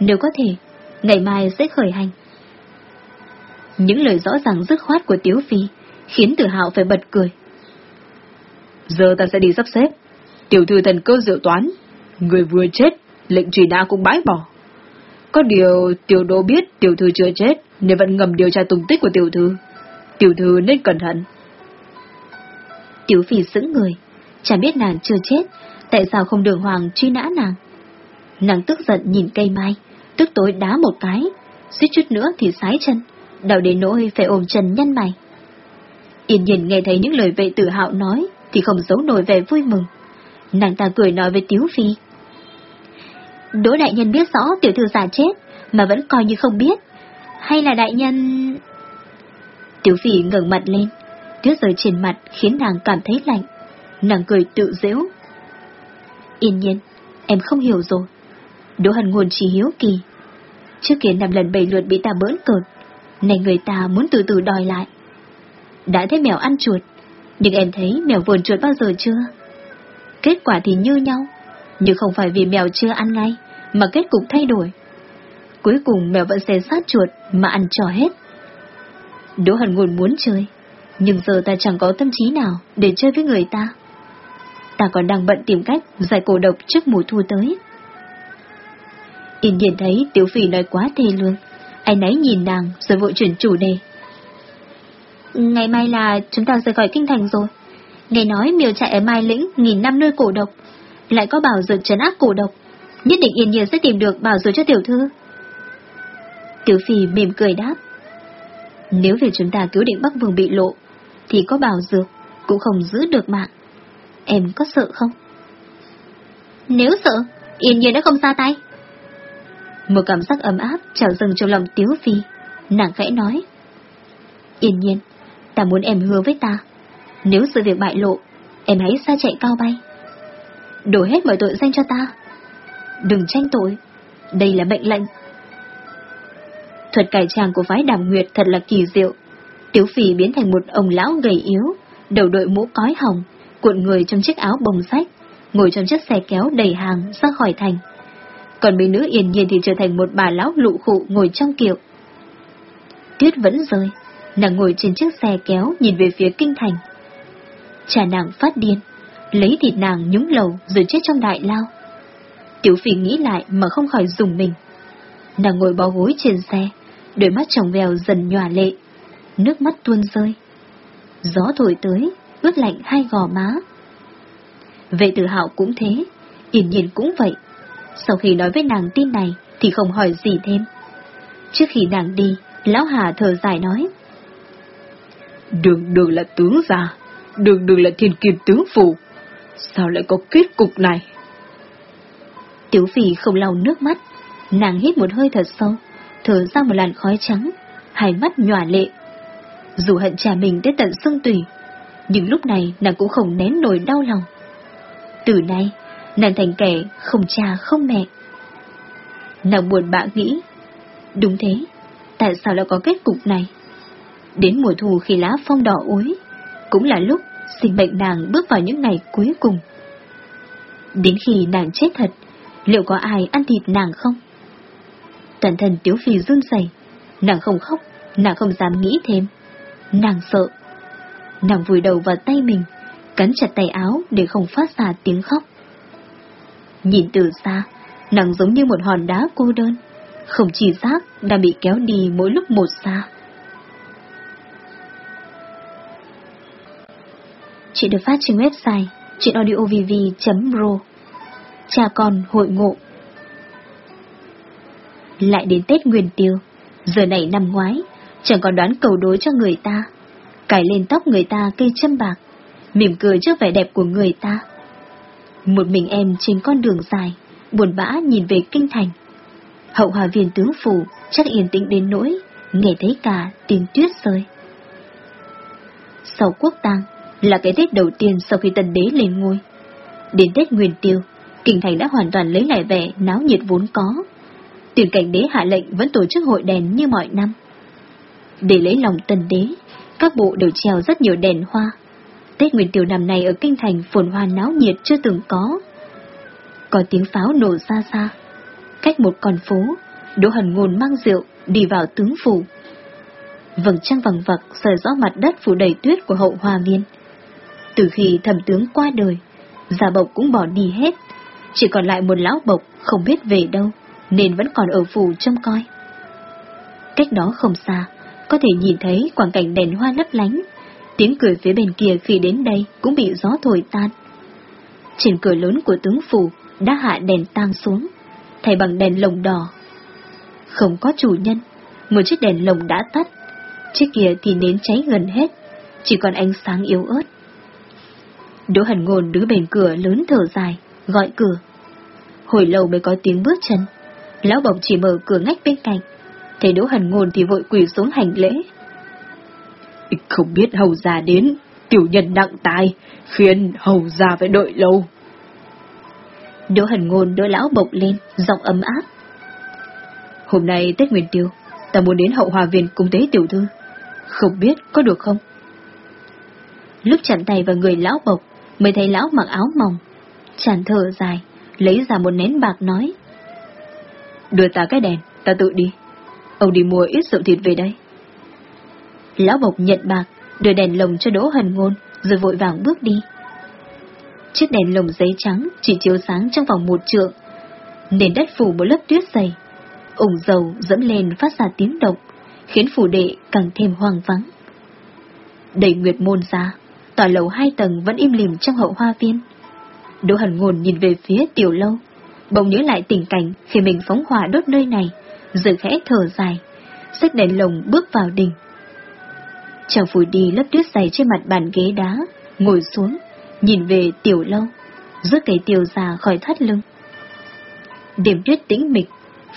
Nếu có thể, ngày mai sẽ khởi hành. Những lời rõ ràng dứt khoát của Tiếu Phi khiến Tử Hạo phải bật cười. Giờ ta sẽ đi sắp xếp. Tiểu thư thần cơ dự toán. Người vừa chết, lệnh truy nã cũng bãi bỏ. Có điều tiểu đô biết tiểu thư chưa chết nên vẫn ngầm điều tra tung tích của tiểu thư. Tiểu thư nên cẩn thận. Tiểu Phi sững người, chẳng biết nàng chưa chết, tại sao không đường hoàng truy nã nàng. Nàng tức giận nhìn cây mai, tức tối đá một cái, suýt chút nữa thì sái chân, đau đến nỗi phải ôm chân nhăn mày. Yên nhiên nghe thấy những lời vệ tử hạo nói, thì không giấu nổi vẻ vui mừng. Nàng ta cười nói với Tiếu Phi. Đỗ đại nhân biết rõ tiểu thư giả chết, mà vẫn coi như không biết. Hay là đại nhân... Tiếu Phi ngẩng mặt lên, tuyết rơi trên mặt khiến nàng cảm thấy lạnh. Nàng cười tự dễu. Yên nhiên, em không hiểu rồi. Đỗ hần nguồn chỉ hiếu kỳ. Trước kia năm lần bảy lượt bị ta bỡn cợt, này người ta muốn từ từ đòi lại. Đã thấy mèo ăn chuột, nhưng em thấy mèo vườn chuột bao giờ chưa? Kết quả thì như nhau, nhưng không phải vì mèo chưa ăn ngay, mà kết cục thay đổi. Cuối cùng mèo vẫn sẽ sát chuột mà ăn trò hết. Đỗ Hần Nguồn muốn chơi, Nhưng giờ ta chẳng có tâm trí nào để chơi với người ta. Ta còn đang bận tìm cách giải cổ độc trước mùa thu tới. Yên nhiên thấy Tiểu Phỉ nói quá thê lương. Anh ấy nhìn nàng rồi vội chuyển chủ đề. Ngày mai là chúng ta rời khỏi kinh thành rồi. Nghe nói miều chạy ở Mai Lĩnh nghìn năm nuôi cổ độc. Lại có bảo dược trấn áp cổ độc. Nhất định yên nhiên sẽ tìm được bảo dược cho tiểu thư. Tiểu Phỉ mỉm cười đáp. Nếu việc chúng ta cứu định Bắc Vương bị lộ, thì có bảo dược, cũng không giữ được mạng. Em có sợ không? Nếu sợ, yên nhiên đã không ra tay. Một cảm giác ấm áp trào dâng trong lòng Tiếu Phi, nàng khẽ nói. Yên nhiên, ta muốn em hứa với ta, nếu sự việc bại lộ, em hãy xa chạy cao bay. Đổ hết mọi tội danh cho ta. Đừng tranh tội, đây là mệnh lệnh. Thuật cải trang của phái đàm nguyệt thật là kỳ diệu. Tiếu Phì biến thành một ông lão gầy yếu, đầu đội mũ cói hồng, cuộn người trong chiếc áo bồng sách, ngồi trong chiếc xe kéo đầy hàng ra khỏi thành. Còn mấy nữ yên nhiên thì trở thành một bà lão lụ khụ ngồi trong kiệu. Tuyết vẫn rơi, nàng ngồi trên chiếc xe kéo nhìn về phía kinh thành. Cha nàng phát điên, lấy thịt nàng nhúng lầu rồi chết trong đại lao. Tiểu phỉ nghĩ lại mà không khỏi dùng mình. Nàng ngồi bó gối trên xe, đôi mắt tròng vèo dần nhòa lệ, nước mắt tuôn rơi. Gió thổi tới, ướt lạnh hai gò má. Vệ tử hạo cũng thế, yên nhiên cũng vậy. Sau khi nói với nàng tin này thì không hỏi gì thêm. Trước khi nàng đi, lão Hà thở dài nói. Đường đường là tướng già, đường đường là thiên kim tướng phủ. Sao lại có kết cục này? Tiểu phỉ không lau nước mắt, nàng hít một hơi thật sâu, thở ra một làn khói trắng, hai mắt nhòa lệ. Dù hận cha mình đến tận xương tủy, nhưng lúc này nàng cũng không nén nổi đau lòng. Từ nay, nàng thành kẻ không cha không mẹ. Nàng buồn bã nghĩ, đúng thế, tại sao lại có kết cục này? Đến mùa thu khi lá phong đỏ úi, cũng là lúc sinh mệnh nàng bước vào những ngày cuối cùng. Đến khi nàng chết thật, liệu có ai ăn thịt nàng không? Toàn thân Tiếu Phi run rẩy, nàng không khóc, nàng không dám nghĩ thêm. Nàng sợ. Nàng vùi đầu vào tay mình, cắn chặt tay áo để không phát ra tiếng khóc. Nhìn từ xa, nàng giống như một hòn đá cô đơn, không chỉ giác đã bị kéo đi mỗi lúc một xa. Chuyện được phát trên website chuyenaudiovv.ro Cha con hội ngộ lại đến Tết Nguyên Tiêu, giờ này năm ngoái, chẳng còn đoán cầu đối cho người ta. Cải lên tóc người ta cây châm bạc, mỉm cười trước vẻ đẹp của người ta. Một mình em trên con đường dài, buồn bã nhìn về kinh thành. Hậu hòa viên tướng phủ chắc yên tĩnh đến nỗi, nghe thấy cả tiếng tuyết rơi. Sau quốc tang, là cái Tết đầu tiên sau khi tân đế lên ngôi. Đến Tết Nguyên Tiêu, Kinh Thành đã hoàn toàn lấy lại vẻ náo nhiệt vốn có. Tuyển cảnh đế hạ lệnh vẫn tổ chức hội đèn như mọi năm. Để lấy lòng tân đế, các bộ đều treo rất nhiều đèn hoa. Tết Nguyên Tiêu năm này ở Kinh Thành phồn hoa náo nhiệt chưa từng có. Có tiếng pháo nổ xa xa. Cách một con phố, Đỗ Hần Ngôn mang rượu đi vào tướng phủ. Vầng trăng vầng vật sờ rõ mặt đất phủ đầy tuyết của hậu hoa viên. Từ khi thẩm tướng qua đời, già bộc cũng bỏ đi hết, chỉ còn lại một lão bộc không biết về đâu, nên vẫn còn ở phủ trông coi. Cách đó không xa, có thể nhìn thấy quảng cảnh đèn hoa lấp lánh, tiếng cười phía bên kia khi đến đây cũng bị gió thổi tan. Trên cửa lớn của tướng phủ đã hạ đèn tang xuống, thay bằng đèn lồng đỏ. Không có chủ nhân, một chiếc đèn lồng đã tắt, chiếc kia thì nến cháy gần hết, chỉ còn ánh sáng yếu ớt. Đỗ Hẳn Ngôn đứng bên cửa lớn thở dài, gọi cửa. Hồi lâu mới có tiếng bước chân. Lão Bộc chỉ mở cửa ngách bên cạnh. Thấy Đỗ Hần Ngôn thì vội quỳ xuống hành lễ. Không biết hầu già đến, tiểu nhân nặng tài, khiến hầu già phải đợi lâu. Đỗ Hần Ngôn đỡ lão Bộc lên, giọng ấm áp. Hôm nay Tết Nguyên Tiêu, ta muốn đến hậu hòa viên cung tế tiểu thư. Không biết có được không? Lúc chặn tay vào người lão Bộc, mới thấy lão mặc áo mỏng. Chàng thở dài, lấy ra một nén bạc nói. Đưa ta cái đèn, ta tự đi. Ông đi mua ít rượu thịt về đây. Lão Bộc nhận bạc, đưa đèn lồng cho Đỗ Hần Ngôn, rồi vội vàng bước đi. Chiếc đèn lồng giấy trắng chỉ chiếu sáng trong vòng một trượng, nền đất phủ một lớp tuyết dày. ủng dầu dẫm lên phát ra tiếng động, khiến phủ đệ càng thêm hoang vắng. Đẩy nguyệt môn ra, tòa lầu hai tầng vẫn im lìm trong hậu hoa viên. Đỗ Hần Ngôn nhìn về phía tiểu lâu, bỗng nhớ lại tình cảnh khi mình phóng hỏa đốt nơi này, rồi khẽ thở dài, xách đèn lồng bước vào đình. Chàng phủi đi lớp tuyết dày trên mặt bàn ghế đá, ngồi xuống, nhìn về tiểu lâu, rút cây tiểu già khỏi thắt lưng. Điểm tuyết tĩnh mịch,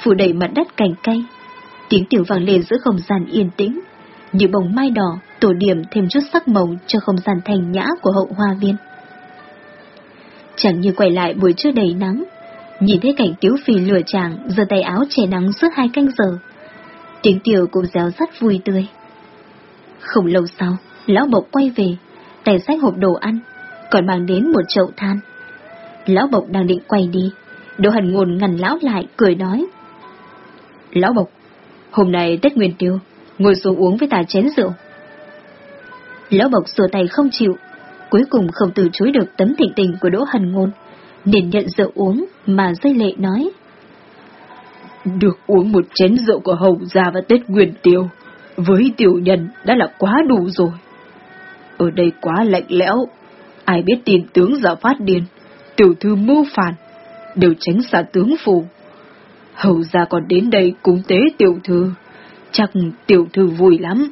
phủ đầy mặt đất cành cây, tiếng tiểu vang lên giữa không gian yên tĩnh, như bồng mai đỏ tổ điểm thêm chút sắc màu cho không gian thành nhã của hậu hoa viên. Chẳng như quay lại buổi trưa đầy nắng, nhìn thấy cảnh tiếu phi lửa chàng giơ tay áo che nắng suốt hai canh giờ. Tiếng tiểu cũng réo rắt vui tươi. Không lâu sau, lão bộc quay về, tay sách hộp đồ ăn, còn mang đến một chậu than. Lão bộc đang định quay đi, Đỗ Hần Ngôn ngăn lão lại, cười nói. Lão bộc, hôm nay Tết Nguyên Tiêu, ngồi xuống uống với ta chén rượu. Lão bộc sửa tay không chịu, cuối cùng không từ chối được tấm thịnh tình của Đỗ Hần Ngôn, nên nhận rượu uống mà dây lệ nói. Được uống một chén rượu của hầu gia và Tết Nguyên Tiêu, với tiểu nhân đã là quá đủ rồi. Ở đây quá lạnh lẽo, ai biết tin tướng giả phát điên, tiểu thư mưu phản, đều tránh xa tướng phù. Hầu gia còn đến đây cúng tế tiểu thư, chắc tiểu thư vui lắm.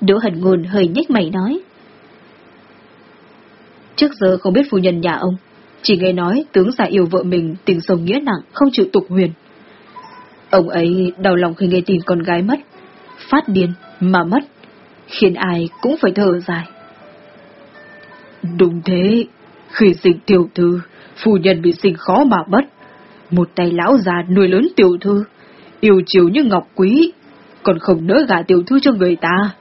Đỗ Hận Ngôn hơi nhếch mày nói. Trước giờ không biết phu nhân nhà ông, chỉ nghe nói tướng già yêu vợ mình tình sâu nghĩa nặng, không chịu tục huyền. Ông ấy đau lòng khi nghe tin con gái mất, phát điên mà mất, khiến ai cũng phải thở dài. Đúng thế, khi sinh tiểu thư, phu nhân bị sinh khó mà mất. Một tay lão già nuôi lớn tiểu thư, yêu chiều như ngọc quý, còn không nỡ gả tiểu thư cho người ta.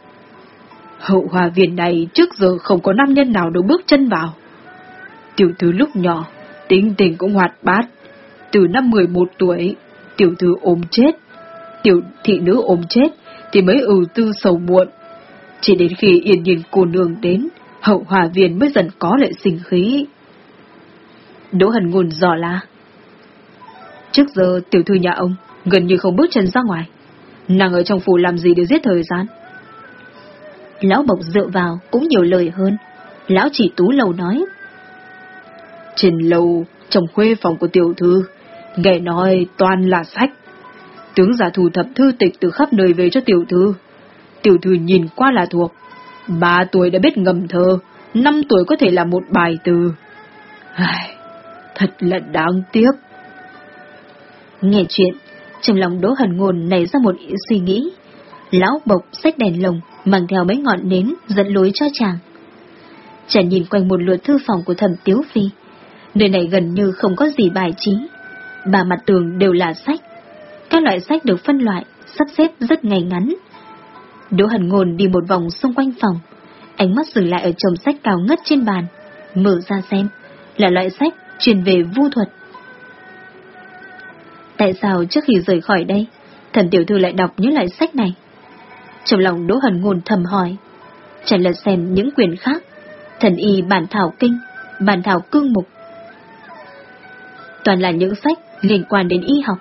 Hậu hòa viện này trước giờ không có nam nhân nào được bước chân vào. Tiểu thư lúc nhỏ, tính tình cũng hoạt bát. Từ năm 11 tuổi, tiểu thư ốm chết. Tiểu thị nữ ốm chết thì mới ưu tư sầu muộn. Chỉ đến khi yên nhiên cô nương đến, hậu hòa viên mới dần có lại sinh khí. Đỗ Hần Ngôn dò la. Trước giờ tiểu thư nhà ông gần như không bước chân ra ngoài. Nàng ở trong phủ làm gì để giết thời gian? Lão Bộc dựa vào cũng nhiều lời hơn. Lão chỉ tú lầu nói. Trên lầu, trong khuê phòng của tiểu thư, nghe nói toàn là sách. Tướng giả thu thập thư tịch từ khắp nơi về cho tiểu thư. Tiểu thư nhìn qua là thuộc. Ba tuổi đã biết ngầm thơ, năm tuổi có thể là một bài từ. Ai, thật là đáng tiếc. Nghe chuyện, trong lòng Đỗ Hần Ngôn nảy ra một ý suy nghĩ. Lão bộc xách đèn lồng, mang theo mấy ngọn nến dẫn lối cho chàng. Chàng nhìn quanh một lượt thư phòng của thẩm Tiếu Phi. Nơi này gần như không có gì bài trí. Ba mặt tường đều là sách. Các loại sách được phân loại, sắp xếp rất ngay ngắn. Đỗ Hần Ngôn đi một vòng xung quanh phòng, ánh mắt dừng lại ở chồng sách cao ngất trên bàn, mở ra xem, là loại sách truyền về vu thuật. Tại sao trước khi rời khỏi đây, thần tiểu thư lại đọc những loại sách này? Trong lòng Đỗ Hần Ngôn thầm hỏi, chẳng lật xem những quyền khác, thần y bản thảo kinh, bản thảo cương mục. Toàn là những sách liên quan đến y học.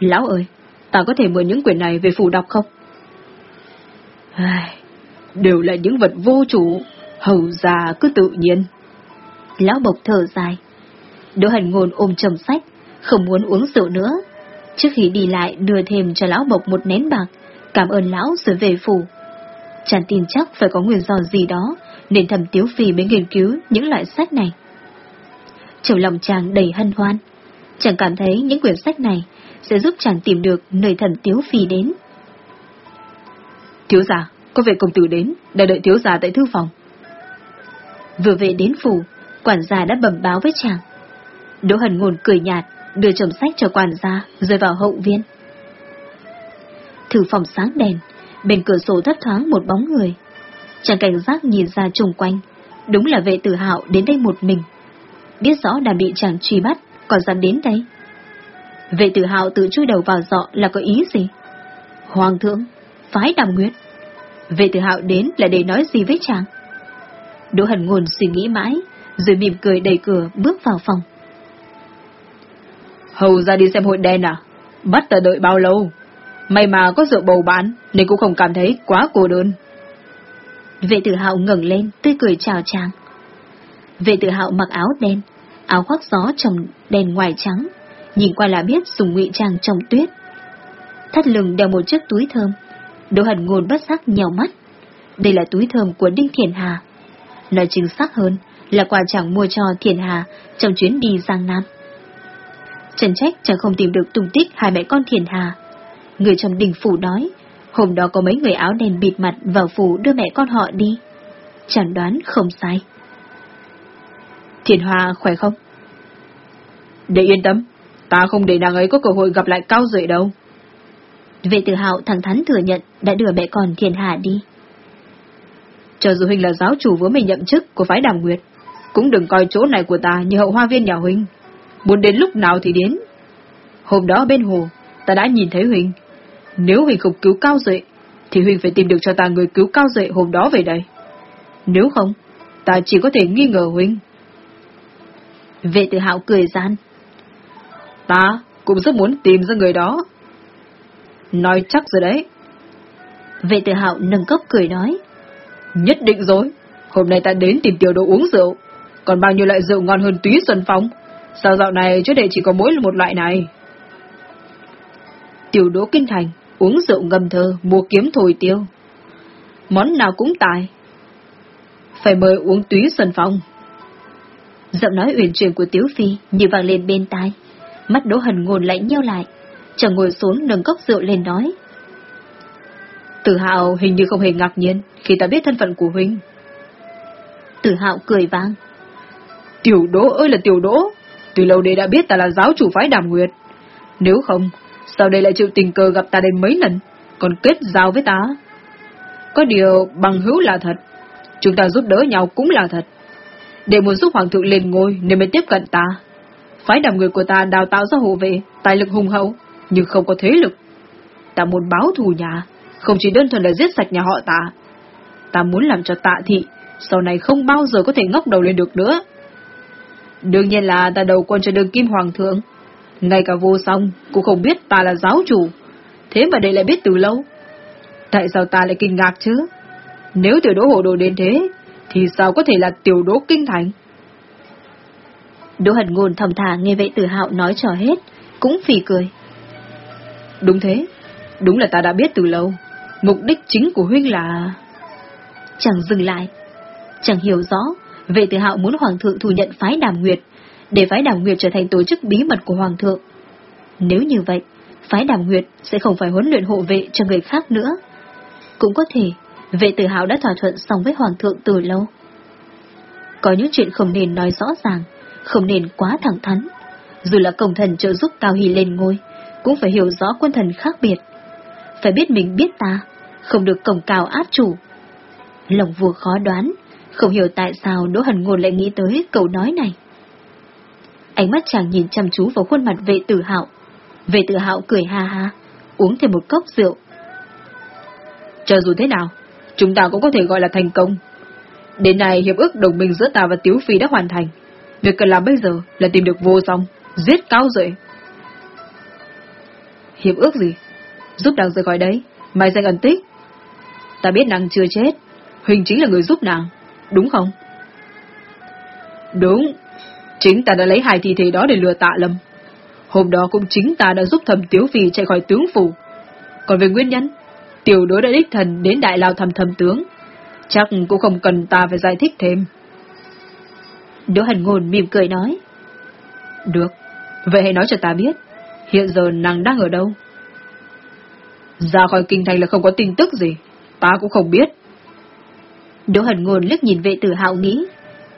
Lão ơi, ta có thể mượn những quyển này về phủ đọc không? Ai, đều là những vật vô chủ, hầu già cứ tự nhiên. Lão bộc thở dài. Đỗ Hần Ngôn ôm chồng sách, không muốn uống rượu nữa. Trước khi đi lại đưa thêm cho lão bộc một nén bạc, cảm ơn lão rồi về phủ. Chàng tin chắc phải có nguyên do gì đó, nên thầm tiếu phi mới nghiên cứu những loại sách này. Trong lòng chàng đầy hân hoan, chàng cảm thấy những quyển sách này sẽ giúp chàng tìm được nơi thần tiếu phi đến. Thiếu gia, có vệ công tử đến, đã đợi thiếu gia tại thư phòng. Vừa về đến phủ, quản gia đã bẩm báo với chàng. Đỗ Hần Ngôn cười nhạt, đưa chồng sách cho quản gia, rồi vào hậu viên. Thử phòng sáng đèn, bên cửa sổ thấp thoáng một bóng người. Chàng cảnh giác nhìn ra chung quanh, đúng là vệ tử hạo đến đây một mình. Biết rõ đã bị chàng truy bắt, còn dám đến đây. Vệ tử hạo tự chui đầu vào dọ là có ý gì? Hoàng thượng, phái đàm nguyệt, Vệ tử hạo đến là để nói gì với chàng? Đỗ Hần Ngôn suy nghĩ mãi, rồi mỉm cười đẩy cửa bước vào phòng. Hầu ra đi xem hội đen à? Bắt ta đợi bao lâu? May mà có rượu bầu bán, nên cũng không cảm thấy quá cô đơn. Vệ tử hạo ngẩng lên, tươi cười chào chàng. Vệ tử hạo mặc áo đen, áo khoác gió trồng đèn ngoài trắng, nhìn qua là biết dùng ngụy trang trong tuyết. Thắt lưng đeo một chiếc túi thơm, Đỗ hẳn Ngôn bất giác nhèo mắt. Đây là túi thơm của Đinh Thiền Hà. Nói chính xác hơn là quà chàng mua cho Thiền Hà trong chuyến đi Giang Nam. Trần trách chẳng không tìm được tung tích hai mẹ con Thiền Hà. Người trong đình phủ nói, hôm đó có mấy người áo đen bịt mặt vào phủ đưa mẹ con họ đi. Chẳng đoán không sai. Thiền Hòa khỏe không? Để yên tâm, ta không để nàng ấy có cơ hội gặp lại Cao Duệ đâu. Vệ tử hạo thẳng thắn thừa nhận đã đưa mẹ con Thiền Hà đi. Cho dù Huynh là giáo chủ vừa mình nhậm chức của phái Đàm Nguyệt, cũng đừng coi chỗ này của ta như hậu hoa viên nhà Huynh. Muốn đến lúc nào thì đến. Hôm đó bên hồ, ta đã nhìn thấy Huynh. Nếu Huynh không cứu Cao Duệ, thì Huynh phải tìm được cho ta người cứu Cao Duệ hôm đó về đây. Nếu không, ta chỉ có thể nghi ngờ Huynh. Vệ tử hạo cười gian. Ta cũng rất muốn tìm ra người đó. Nói chắc rồi đấy. Vệ tử hạo nâng cốc cười nói. Nhất định rồi. Hôm nay ta đến tìm tiểu đồ uống rượu. Còn bao nhiêu loại rượu ngon hơn túy xuân phong. Sao dạo này chứ để chỉ có mỗi một loại này. Tiểu đỗ kinh thành, uống rượu ngâm thơ, mua kiếm thổi tiêu. Món nào cũng tài. Phải mời uống túy sân phong. Giọng nói uyển chuyển của Tiếu Phi như vang lên bên tai. Mắt đỗ hần ngồn lạnh nheo lại. chẳng ngồi xuống nâng cốc rượu lên nói. Tử hạo hình như không hề ngạc nhiên khi ta biết thân phận của Huynh. Tử hạo cười vang. Tiểu đỗ ơi là tiểu đỗ, từ lâu đây đã biết ta là giáo chủ phái đàm nguyệt. Nếu không, sau đây lại chịu tình cờ gặp ta đến mấy lần, còn kết giao với ta? Có điều bằng hữu là thật, chúng ta giúp đỡ nhau cũng là thật. Để muốn giúp hoàng thượng lên ngôi nên mới tiếp cận ta. Phái đảm người của ta đào tạo ra hộ vệ, tài lực hùng hậu, nhưng không có thế lực. Ta muốn báo thù nhà, không chỉ đơn thuần là giết sạch nhà họ ta. Ta muốn làm cho tạ thị, sau này không bao giờ có thể ngóc đầu lên được nữa. Đương nhiên là ta đầu quân cho đường kim hoàng thượng. Ngay cả vô song cũng không biết ta là giáo chủ. Thế mà đây lại biết từ lâu. Tại sao ta lại kinh ngạc chứ? Nếu tiểu đỗ hồ đồ đến thế, thì sao có thể là tiểu đỗ kinh thành? Đỗ hận ngôn thầm thả nghe vệ tử hạo nói trò hết, cũng phì cười. Đúng thế, đúng là ta đã biết từ lâu. Mục đích chính của huynh là... Chẳng dừng lại. Chẳng hiểu rõ, vệ tử hạo muốn hoàng thượng thừa nhận phái đàm nguyệt, để phái đàm nguyệt trở thành tổ chức bí mật của hoàng thượng. Nếu như vậy, phái đàm nguyệt sẽ không phải huấn luyện hộ vệ cho người khác nữa. Cũng có thể, vệ tử hào đã thỏa thuận xong với hoàng thượng từ lâu. Có những chuyện không nên nói rõ ràng, không nên quá thẳng thắn. Dù là công thần trợ giúp Cao Hy lên ngôi, cũng phải hiểu rõ quân thần khác biệt. Phải biết mình biết ta, không được cổng cao áp chủ. Lòng vua khó đoán, không hiểu tại sao Đỗ Hần Ngôn lại nghĩ tới câu nói này. Ánh mắt chàng nhìn chăm chú vào khuôn mặt vệ tử hạo. Vệ tử hạo cười ha ha, uống thêm một cốc rượu. Cho dù thế nào, chúng ta cũng có thể gọi là thành công. Đến nay hiệp ước đồng minh giữa ta và Tiếu Phi đã hoàn thành. Việc cần làm bây giờ là tìm được vô song, giết cao duệ. Hiệp ước gì? Giúp nàng rời khỏi đấy, mai danh ẩn tích. Ta biết nàng chưa chết, Huỳnh chính là người giúp nàng, đúng không? Đúng, chính ta đã lấy hai thi thể đó để lừa tạ lâm. Hôm đó cũng chính ta đã giúp thầm Tiếu Phi chạy khỏi tướng phủ. Còn về nguyên nhân, tiểu đối đã đích thần đến đại lao thầm thầm tướng. Chắc cũng không cần ta phải giải thích thêm. Đỗ Hành Ngôn mỉm cười nói. Được, vậy hãy nói cho ta biết, hiện giờ nàng đang ở đâu? Ra khỏi kinh thành là không có tin tức gì, ta cũng không biết. Đỗ Hành Ngôn liếc nhìn vệ tử hạo nghĩ,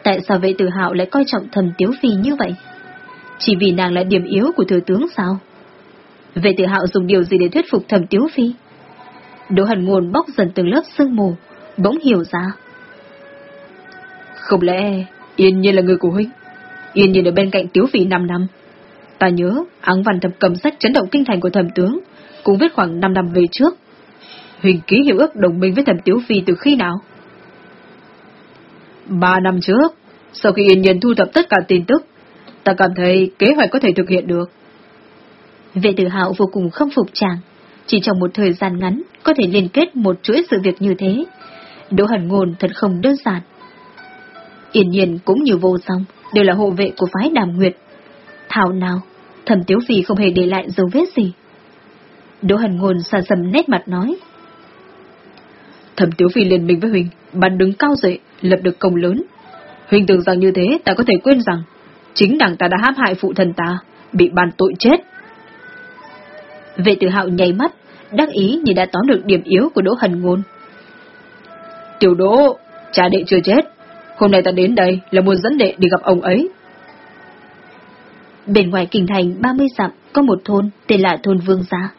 tại sao vệ tử hạo lại coi trọng thầm Tiếu Phi như vậy? Chỉ vì nàng là điểm yếu của thừa tướng sao? Vệ tử hạo dùng điều gì để thuyết phục thầm Tiếu Phi? Đỗ Hần nguồn bóc dần từng lớp sương mù, bỗng hiểu ra. Không lẽ Yên Nhiên là người của huynh? Yên Nhiên ở bên cạnh Tiếu Phi 5 năm. Ta nhớ, áng văn thầm cầm sách chấn động kinh thành của thầm tướng, cũng viết khoảng 5 năm về trước. Huỳnh ký hiệu ước đồng minh với thẩm Tiếu Phi từ khi nào? Ba năm trước, sau khi yên nhiên thu thập tất cả tin tức, ta cảm thấy kế hoạch có thể thực hiện được. Vệ tử hạo vô cùng không phục chàng, chỉ trong một thời gian ngắn có thể liên kết một chuỗi sự việc như thế. Đỗ Hẳn Ngôn thật không đơn giản. Yên nhiên cũng như vô song, đều là hộ vệ của phái đàm nguyệt. Thảo nào, thẩm tiếu phi không hề để lại dấu vết gì. Đỗ Hẳn Ngôn xa xầm nét mặt nói. Thẩm tiếu phi liên minh với Huỳnh, bàn đứng cao dậy, lập được công lớn. Huynh tưởng rằng như thế ta có thể quên rằng, chính đảng ta đã hãm hại phụ thần ta, bị bàn tội chết. Vệ tử hạo nháy mắt, đắc ý như đã tóm được điểm yếu của Đỗ Hần Ngôn. Tiểu Đỗ, cha đệ chưa chết. Hôm nay ta đến đây là muốn dẫn đệ đi gặp ông ấy. Bên ngoài kinh thành 30 dặm có một thôn tên là thôn Vương Gia.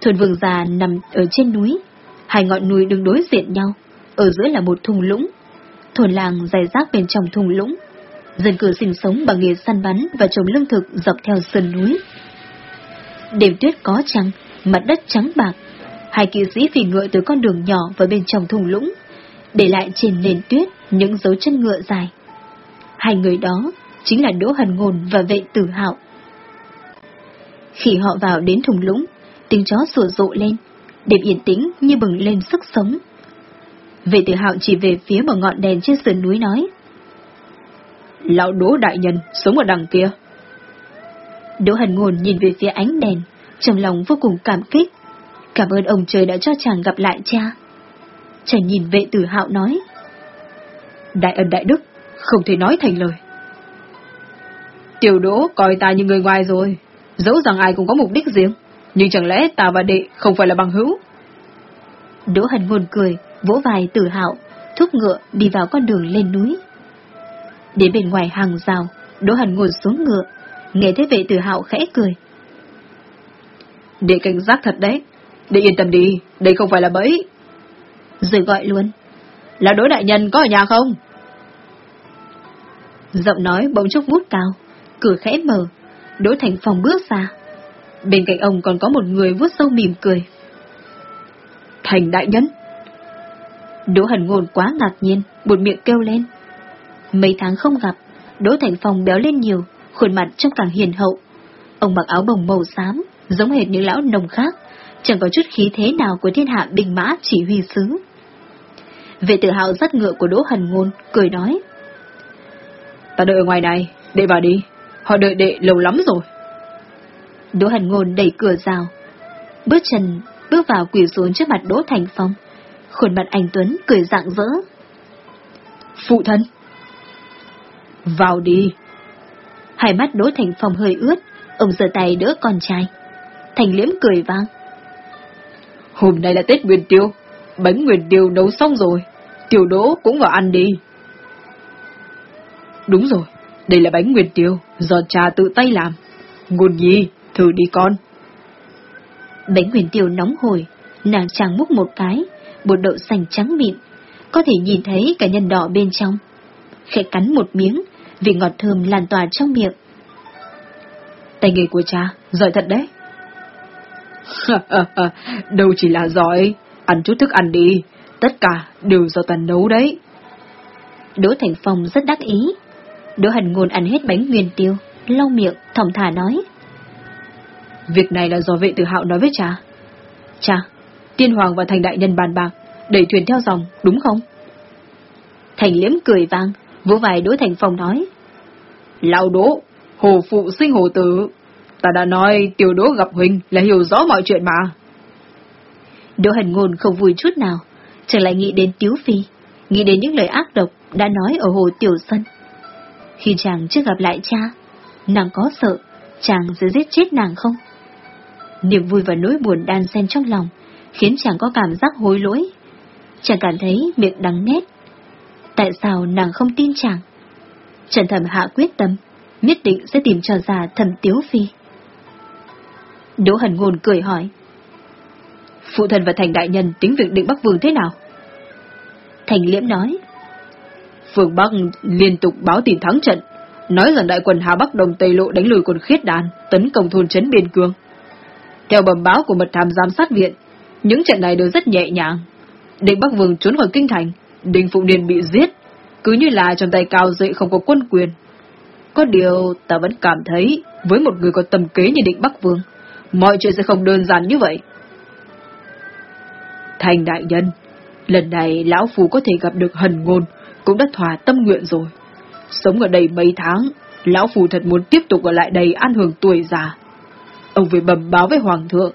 Thôn Vương Gia nằm ở trên núi, hai ngọn núi đứng đối diện nhau, ở giữa là một thung lũng. Thôn làng dài rác bên trong thung lũng. Dân cư sinh sống bằng nghề săn bắn và trồng lương thực dọc theo sườn núi. Đêm tuyết có trăng, mặt đất trắng bạc. Hai kỵ sĩ phi ngựa từ con đường nhỏ vào bên trong thung lũng, để lại trên nền tuyết những dấu chân ngựa dài. Hai người đó chính là Đỗ Hần Ngôn và vệ tử hạo. Khi họ vào đến thùng lũng, tiếng chó sủa rộ lên, đêm yên tĩnh như bừng lên sức sống. Vệ tử hạo chỉ về phía một ngọn đèn trên sườn núi nói. Lão Đỗ Đại Nhân sống ở đằng kia. Đỗ Hần Ngôn nhìn về phía ánh đèn, trong lòng vô cùng cảm kích. Cảm ơn ông trời đã cho chàng gặp lại cha. Chàng nhìn vệ tử hạo nói. Đại ân đại đức, không thể nói thành lời. Tiểu đỗ coi ta như người ngoài rồi, dẫu rằng ai cũng có mục đích riêng, nhưng chẳng lẽ ta và đệ không phải là bằng hữu? Đỗ hần ngôn cười, vỗ vai tử hạo, thúc ngựa đi vào con đường lên núi. Đến bên ngoài hàng rào, Đỗ hần ngồi xuống ngựa, nghe thấy vệ tử hạo khẽ cười. Đệ cảnh giác thật đấy, đệ yên tâm đi, đây không phải là bẫy. Rồi gọi luôn. Là đối đại nhân có ở nhà không? Giọng nói bỗng chốc vút cao, cửa khẽ mở, Đỗ Thành Phong bước ra. Bên cạnh ông còn có một người vuốt sâu mỉm cười. Thành đại nhân. Đỗ Hần Ngôn quá ngạc nhiên, buột miệng kêu lên. Mấy tháng không gặp, Đỗ Thành Phong béo lên nhiều, khuôn mặt trông càng hiền hậu. Ông mặc áo bồng màu xám, giống hệt những lão nồng khác, chẳng có chút khí thế nào của thiên hạ binh mã chỉ huy sứ. Vệ tự hào dắt ngựa của Đỗ Hần Ngôn, cười nói. Ta đợi ở ngoài này, đệ vào đi, họ đợi đệ lâu lắm rồi. Đỗ Hần Ngôn đẩy cửa rào, bước chân bước vào quỳ xuống trước mặt Đỗ Thành Phong. Khuôn mặt anh Tuấn cười rạng rỡ. Phụ thân! Vào đi! Hai mắt Đỗ Thành Phong hơi ướt, ông giơ tay đỡ con trai. Thành liễm cười vang. Hôm nay là Tết Nguyên Tiêu, bánh Nguyên Tiêu nấu xong rồi, tiểu đỗ cũng vào ăn đi. Đúng rồi, đây là bánh Nguyên Tiêu, do cha tự tay làm. Ngôn nhi, thử đi con. Bánh Nguyên Tiêu nóng hổi, nàng chàng múc một cái, bột đậu xanh trắng mịn, có thể nhìn thấy cả nhân đỏ bên trong. Khẽ cắn một miếng, vị ngọt thơm lan tỏa trong miệng. Tay nghề của cha, giỏi thật đấy. Đâu chỉ là giỏi, ăn chút thức ăn đi, tất cả đều do ta nấu đấy. Đỗ Thành Phong rất đắc ý. Đỗ Hành Ngôn ăn hết bánh nguyên tiêu, lau miệng, thòng thả nói. Việc này là do vệ tự hạo nói với cha. Cha, tiên hoàng và thành đại nhân bàn bạc, đẩy thuyền theo dòng, đúng không? Thành liếm cười vang, vỗ vai đối Thành Phong nói. Lão Đỗ, hồ phụ sinh hồ tử, Ta đã nói tiểu đỗ gặp Huynh là hiểu rõ mọi chuyện mà. Đỗ Hành Ngôn không vui chút nào, chẳng lại nghĩ đến Tiếu Phi, nghĩ đến những lời ác độc đã nói ở hồ Tiểu Sân. Khi chàng chưa gặp lại cha, nàng có sợ chàng sẽ giết chết nàng không? Niềm vui và nỗi buồn đan xen trong lòng, khiến chàng có cảm giác hối lỗi. Chàng cảm thấy miệng đắng nét. Tại sao nàng không tin chàng? Trần Thẩm hạ quyết tâm, nhất định sẽ tìm cho ra thẩm Tiếu Phi. Đỗ Hần Ngôn cười hỏi. Phụ thần và thành đại nhân tính việc định Bắc Vương thế nào? Thành Liễm nói. Phương Bắc liên tục báo tin thắng trận, nói rằng đại quân Hà Bắc Đồng Tây Lộ đánh lùi quân khiết đàn, tấn công thôn trấn Biên Cương. Theo bẩm báo của mật thám giám sát viện, những trận này đều rất nhẹ nhàng. Định Bắc Vương trốn khỏi kinh thành, Đinh Phụ Điền bị giết, cứ như là trong tay cao dậy không có quân quyền. Có điều ta vẫn cảm thấy với một người có tầm kế như Định Bắc Vương, mọi chuyện sẽ không đơn giản như vậy. Thành đại nhân, lần này lão phù có thể gặp được hần ngôn, cũng đã thỏa tâm nguyện rồi. Sống ở đây mấy tháng, lão phù thật muốn tiếp tục ở lại đây an hưởng tuổi già. Ông về bẩm báo với hoàng thượng,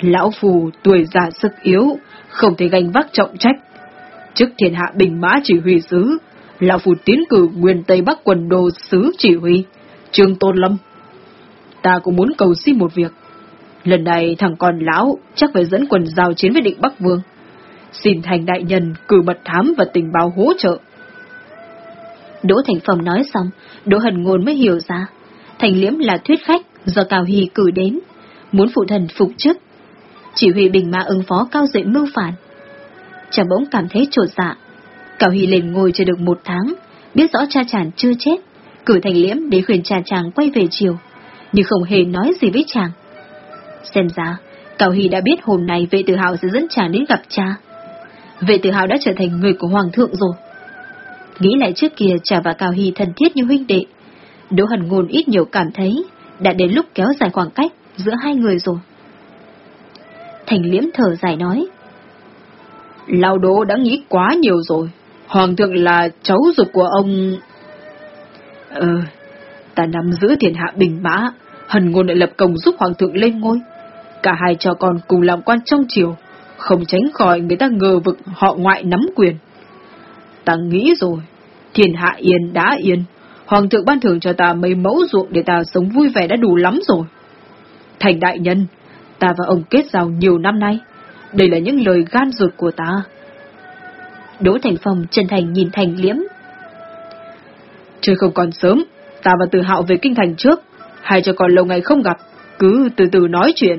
lão phù tuổi già sức yếu, không thể gánh vác trọng trách. Trước thiên hạ bình mã chỉ huy sứ, lão phù tiến cử nguyên Tây Bắc quần đồ sứ chỉ huy, Trương Tôn Lâm. Ta cũng muốn cầu xin một việc. Lần này thằng con lão chắc phải dẫn quần giao chiến với định Bắc Vương. Xin thành đại nhân cử mật thám và tình báo hỗ trợ. Đỗ Thành phẩm nói xong, Đỗ Hần Ngôn mới hiểu ra. Thành Liễm là thuyết khách do Cao Hy cử đến, muốn phụ thần phục chức. Chỉ huy bình mã ứng phó cao dậy mưu phản. Chàng bỗng cảm thấy trột dạ. Cao Hy lên ngồi chưa được một tháng, biết rõ cha chàng chưa chết, cử Thành Liễm để khuyên cha chàng quay về chiều, nhưng không hề nói gì với chàng. Xem ra, Cao Hy đã biết hôm nay vệ tử hào sẽ dẫn chàng đến gặp cha. Vệ tử hào đã trở thành người của Hoàng thượng rồi. Nghĩ lại trước kia Trà và Cao Hy thân thiết như huynh đệ. Đỗ Hần Ngôn ít nhiều cảm thấy đã đến lúc kéo dài khoảng cách giữa hai người rồi. Thành liễm thở dài nói. Lão Đỗ đã nghĩ quá nhiều rồi. Hoàng thượng là cháu ruột của ông... Ờ, ta nắm giữ thiên hạ bình mã, Hần Ngôn lại lập công giúp Hoàng thượng lên ngôi. Cả hai cho con cùng làm quan trong triều, không tránh khỏi người ta ngờ vực họ ngoại nắm quyền. Ta nghĩ rồi, thiên hạ yên đã yên, hoàng thượng ban thưởng cho ta mấy mẫu ruộng để ta sống vui vẻ đã đủ lắm rồi. Thành đại nhân, ta và ông kết giao nhiều năm nay, đây là những lời gan ruột của ta. Đỗ Thành Phong chân thành nhìn Thành Liễm. Trời không còn sớm, ta và Từ Hạo về kinh thành trước, hai cho còn lâu ngày không gặp, cứ từ từ nói chuyện.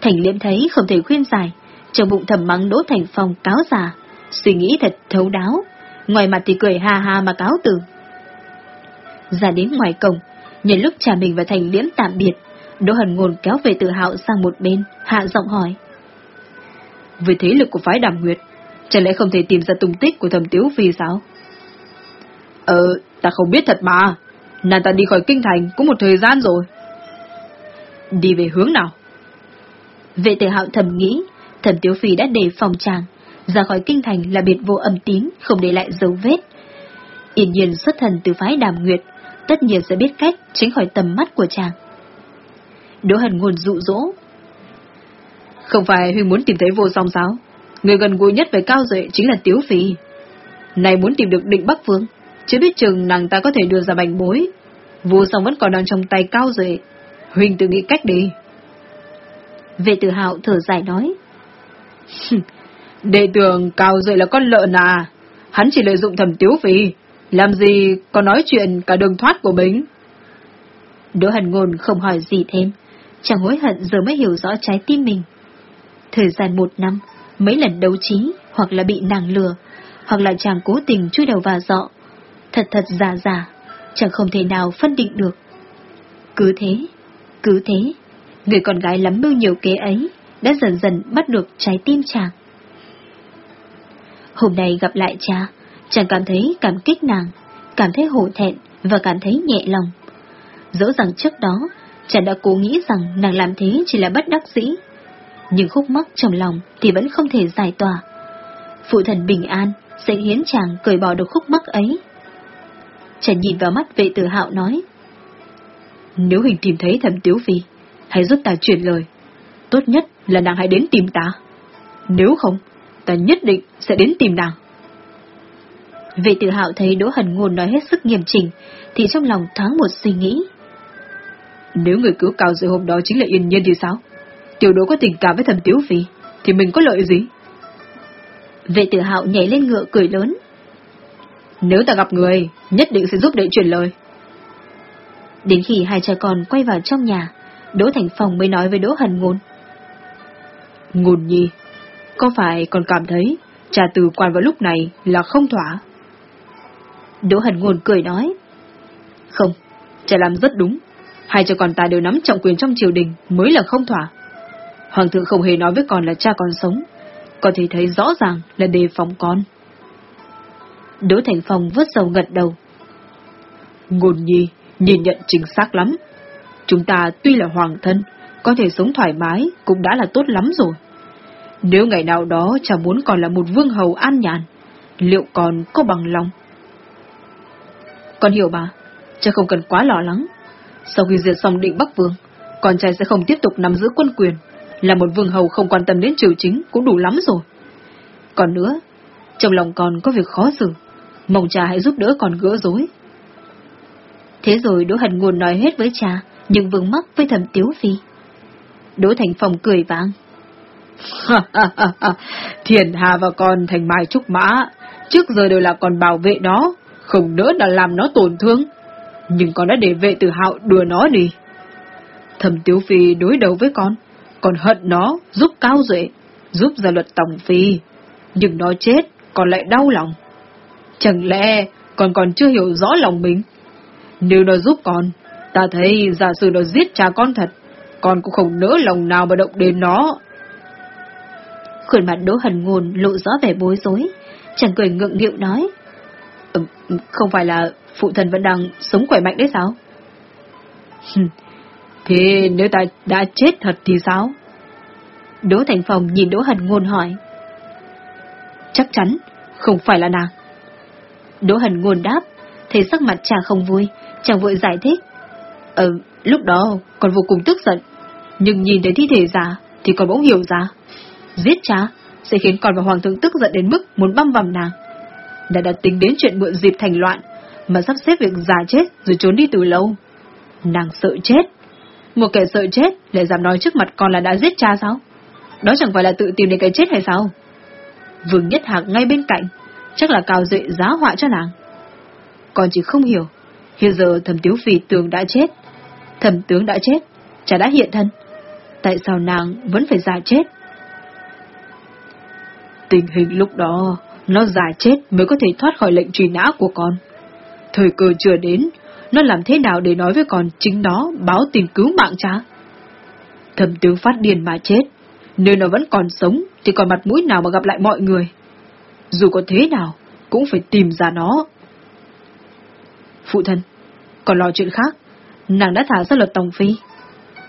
Thành Liễm thấy không thể khuyên giải, trong bụng thầm mắng Đỗ Thành Phong cáo giả suy nghĩ thật thấu đáo, ngoài mặt thì cười ha ha mà cáo từ. Ra đến ngoài cổng, nhìn lúc cha mình và Thành Liễm tạm biệt, Đỗ Hần Ngôn kéo về tự hạo sang một bên, hạ giọng hỏi. Về thế lực của phái đàm nguyệt, chẳng lẽ không thể tìm ra tung tích của thầm tiếu phi sao? Ờ, ta không biết thật mà, nàng ta đi khỏi kinh thành cũng một thời gian rồi. Đi về hướng nào? Vệ tử hạo thầm nghĩ, thẩm tiếu phi đã đề phòng chàng, ra khỏi kinh thành là biệt vô âm tín, không để lại dấu vết. Yên nhiên xuất thần từ phái đàm nguyệt, tất nhiên sẽ biết cách tránh khỏi tầm mắt của chàng. Đỗ hần ngôn dụ dỗ. Không phải Huynh muốn tìm thấy vô song sao? Người gần gũi nhất với Cao Duệ chính là Tiếu Phi. Này muốn tìm được định Bắc Vương, chưa biết chừng nàng ta có thể đưa ra bành bối. Vô song vẫn còn đang trong tay Cao Duệ. Huynh tự nghĩ cách đi. Vệ tử hạo thở dài nói. Đệ tưởng Cao Duệ là con lợn à. Hắn chỉ lợi dụng thầm tiếu phi. Làm gì có nói chuyện cả đường thoát của mình. Đỗ Hàn Ngôn không hỏi gì thêm. Chàng hối hận giờ mới hiểu rõ trái tim mình. Thời gian một năm, mấy lần đấu trí, hoặc là bị nàng lừa, hoặc là chàng cố tình chui đầu vào dọ. Thật thật giả giả, chẳng không thể nào phân định được. Cứ thế, cứ thế, người con gái lắm mưu nhiều kế ấy đã dần dần bắt được trái tim chàng. Hôm nay gặp lại cha, chàng cảm thấy cảm kích nàng, cảm thấy hổ thẹn và cảm thấy nhẹ lòng. Dẫu rằng trước đó, chàng đã cố nghĩ rằng nàng làm thế chỉ là bất đắc dĩ. Nhưng khúc mắc trong lòng thì vẫn không thể giải tỏa. Phụ thần bình an sẽ hiến chàng cởi bỏ được khúc mắc ấy. Chàng nhìn vào mắt vệ tử hạo nói. Nếu hình tìm thấy thẩm tiếu phi, hãy giúp ta truyền lời. Tốt nhất là nàng hãy đến tìm ta. Nếu không, ta nhất định sẽ đến tìm nàng. Vệ tự hạo thấy Đỗ Hần Ngôn nói hết sức nghiêm chỉnh, thì trong lòng thoáng một suy nghĩ. Nếu người cứu cao dưới hôm đó chính là Yên Nhiên thì sao? Tiểu Đỗ có tình cảm với thầm Tiếu Phi, thì mình có lợi gì? Vệ tự hạo nhảy lên ngựa cười lớn. Nếu ta gặp người, nhất định sẽ giúp đệ truyền lời. Đến khi hai cha con quay vào trong nhà, Đỗ Thành Phong mới nói với Đỗ Hần Ngôn. Ngôn nhi, có phải còn cảm thấy trà từ quan vào lúc này là không thỏa? Đỗ Hần Ngôn cười nói. Không, cha làm rất đúng. Hai cha con ta đều nắm trọng quyền trong triều đình mới là không thỏa. Hoàng thượng không hề nói với con là cha con sống, có thể thấy rõ ràng là đề phòng con. Đỗ Thành Phong vớt dầu gật đầu. Ngôn nhi, nhìn nhận chính xác lắm. Chúng ta tuy là hoàng thân, có thể sống thoải mái cũng đã là tốt lắm rồi. Nếu ngày nào đó cha muốn còn là một vương hầu an nhàn, liệu còn có bằng lòng? Con hiểu bà, cha không cần quá lo lắng. Sau khi diệt xong định Bắc Vương, con trai sẽ không tiếp tục nắm giữ quân quyền, là một vương hầu không quan tâm đến triều chính cũng đủ lắm rồi. Còn nữa, trong lòng con có việc khó xử, mong cha hãy giúp đỡ con gỡ rối. Thế rồi Đỗ hận Nguồn nói hết với cha, nhưng vương mắc với thầm Tiếu Phi. Đỗ Thành Phong cười vang. Thiền Hà và con thành mai trúc mã, trước giờ đều là con bảo vệ nó, không nỡ là làm nó tổn thương. Nhưng con đã để vệ tử hạo đùa nó đi. Thầm Tiếu Phi đối đầu với con, còn hận nó, giúp cao duệ, giúp ra luật tổng phi. Nhưng nó chết, còn lại đau lòng. Chẳng lẽ con còn chưa hiểu rõ lòng mình? Nếu nó giúp con, ta thấy giả sử nó giết cha con thật, con cũng không nỡ lòng nào mà động đến nó. Khuôn mặt Đỗ Hần Ngôn lộ rõ vẻ bối rối, chẳng cười ngượng nghịu nói. Ừ, không phải là phụ thần vẫn đang sống khỏe mạnh đấy sao? Thế nếu ta đã chết thật thì sao? Đỗ Thành Phong nhìn Đỗ Hần Ngôn hỏi. Chắc chắn, không phải là nàng. Đỗ Hần Ngôn đáp, thấy sắc mặt chàng không vui, chàng vội giải thích. Ừ, lúc đó còn vô cùng tức giận, nhưng nhìn thấy thi thể già thì còn bỗng hiểu ra. Giết cha sẽ khiến con và hoàng thượng tức giận đến mức muốn băm vằm nàng. Đã đã tính đến chuyện mượn dịp thành loạn, mà sắp xếp việc già chết rồi trốn đi từ lâu. Nàng sợ chết. Một kẻ sợ chết lại dám nói trước mặt con là đã giết cha sao? Đó chẳng phải là tự tìm đến cái chết hay sao? Vương Nhất Hạc ngay bên cạnh, chắc là cao dệ giá họa cho nàng. Con chỉ không hiểu, hiện giờ thẩm tiếu phì tường đã chết, thẩm tướng đã chết, cha đã hiện thân. Tại sao nàng vẫn phải già chết? Tình hình lúc đó, nó già chết mới có thể thoát khỏi lệnh truy nã của con. Thời cơ chưa đến, nó làm thế nào để nói với con chính nó báo tin cứu mạng cha? Thẩm tướng phát điên mà chết, nếu nó vẫn còn sống thì còn mặt mũi nào mà gặp lại mọi người. Dù có thế nào, cũng phải tìm ra nó. Phụ thân, còn lo chuyện khác, nàng đã thả ra luật tòng phi.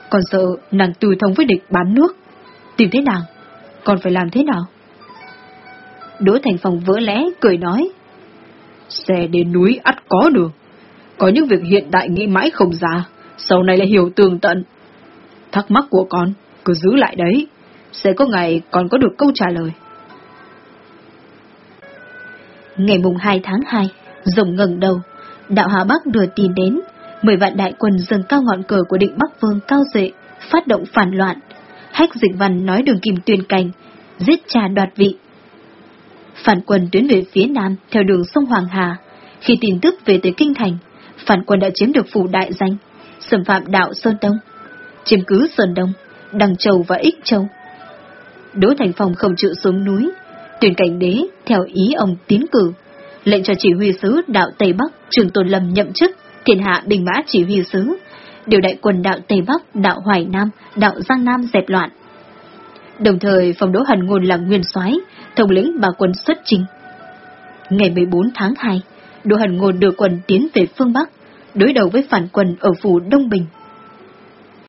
Còn sợ nàng từ thông với địch bán nước. Tìm thế nàng, Còn phải làm thế nào? Đỗ Thành Phong vỡ lẽ, cười nói. Xe đến núi ắt có được. Có những việc hiện đại nghĩ mãi không ra, sau này lại hiểu tường tận. Thắc mắc của con, cứ giữ lại đấy. Sẽ có ngày còn có được câu trả lời. Ngày mùng 2 tháng 2, rồng ngẩng đầu, đạo Hà Bắc đưa tin đến, mười vạn đại quân dâng cao ngọn cờ của định Bắc Vương cao dệ, phát động phản loạn. Hách dịch văn nói đường kim tuyên cành, giết cha đoạt vị. Phản quân tiến về phía nam theo đường sông Hoàng Hà. Khi tin tức về tới Kinh Thành, phản quân đã chiếm được phủ đại danh, xâm phạm đạo Sơn Đông, chiếm cứ Sơn Đông, Đằng Châu và Ích Châu. Đỗ Thành Phong không chịu xuống núi, tuyển cảnh đế theo ý ông tiến cử, lệnh cho chỉ huy sứ đạo Tây Bắc Trường Tôn Lâm nhậm chức thiên hạ bình mã chỉ huy sứ, điều đại quân đạo Tây Bắc, đạo Hoài Nam, đạo Giang Nam dẹp loạn. Đồng thời phòng Đỗ hành Ngôn là nguyên soái, thống lĩnh ba quân xuất chinh. Ngày 14 tháng 2, Đỗ hành Ngôn đưa quân tiến về phương Bắc, đối đầu với phản quân ở phủ Đông Bình.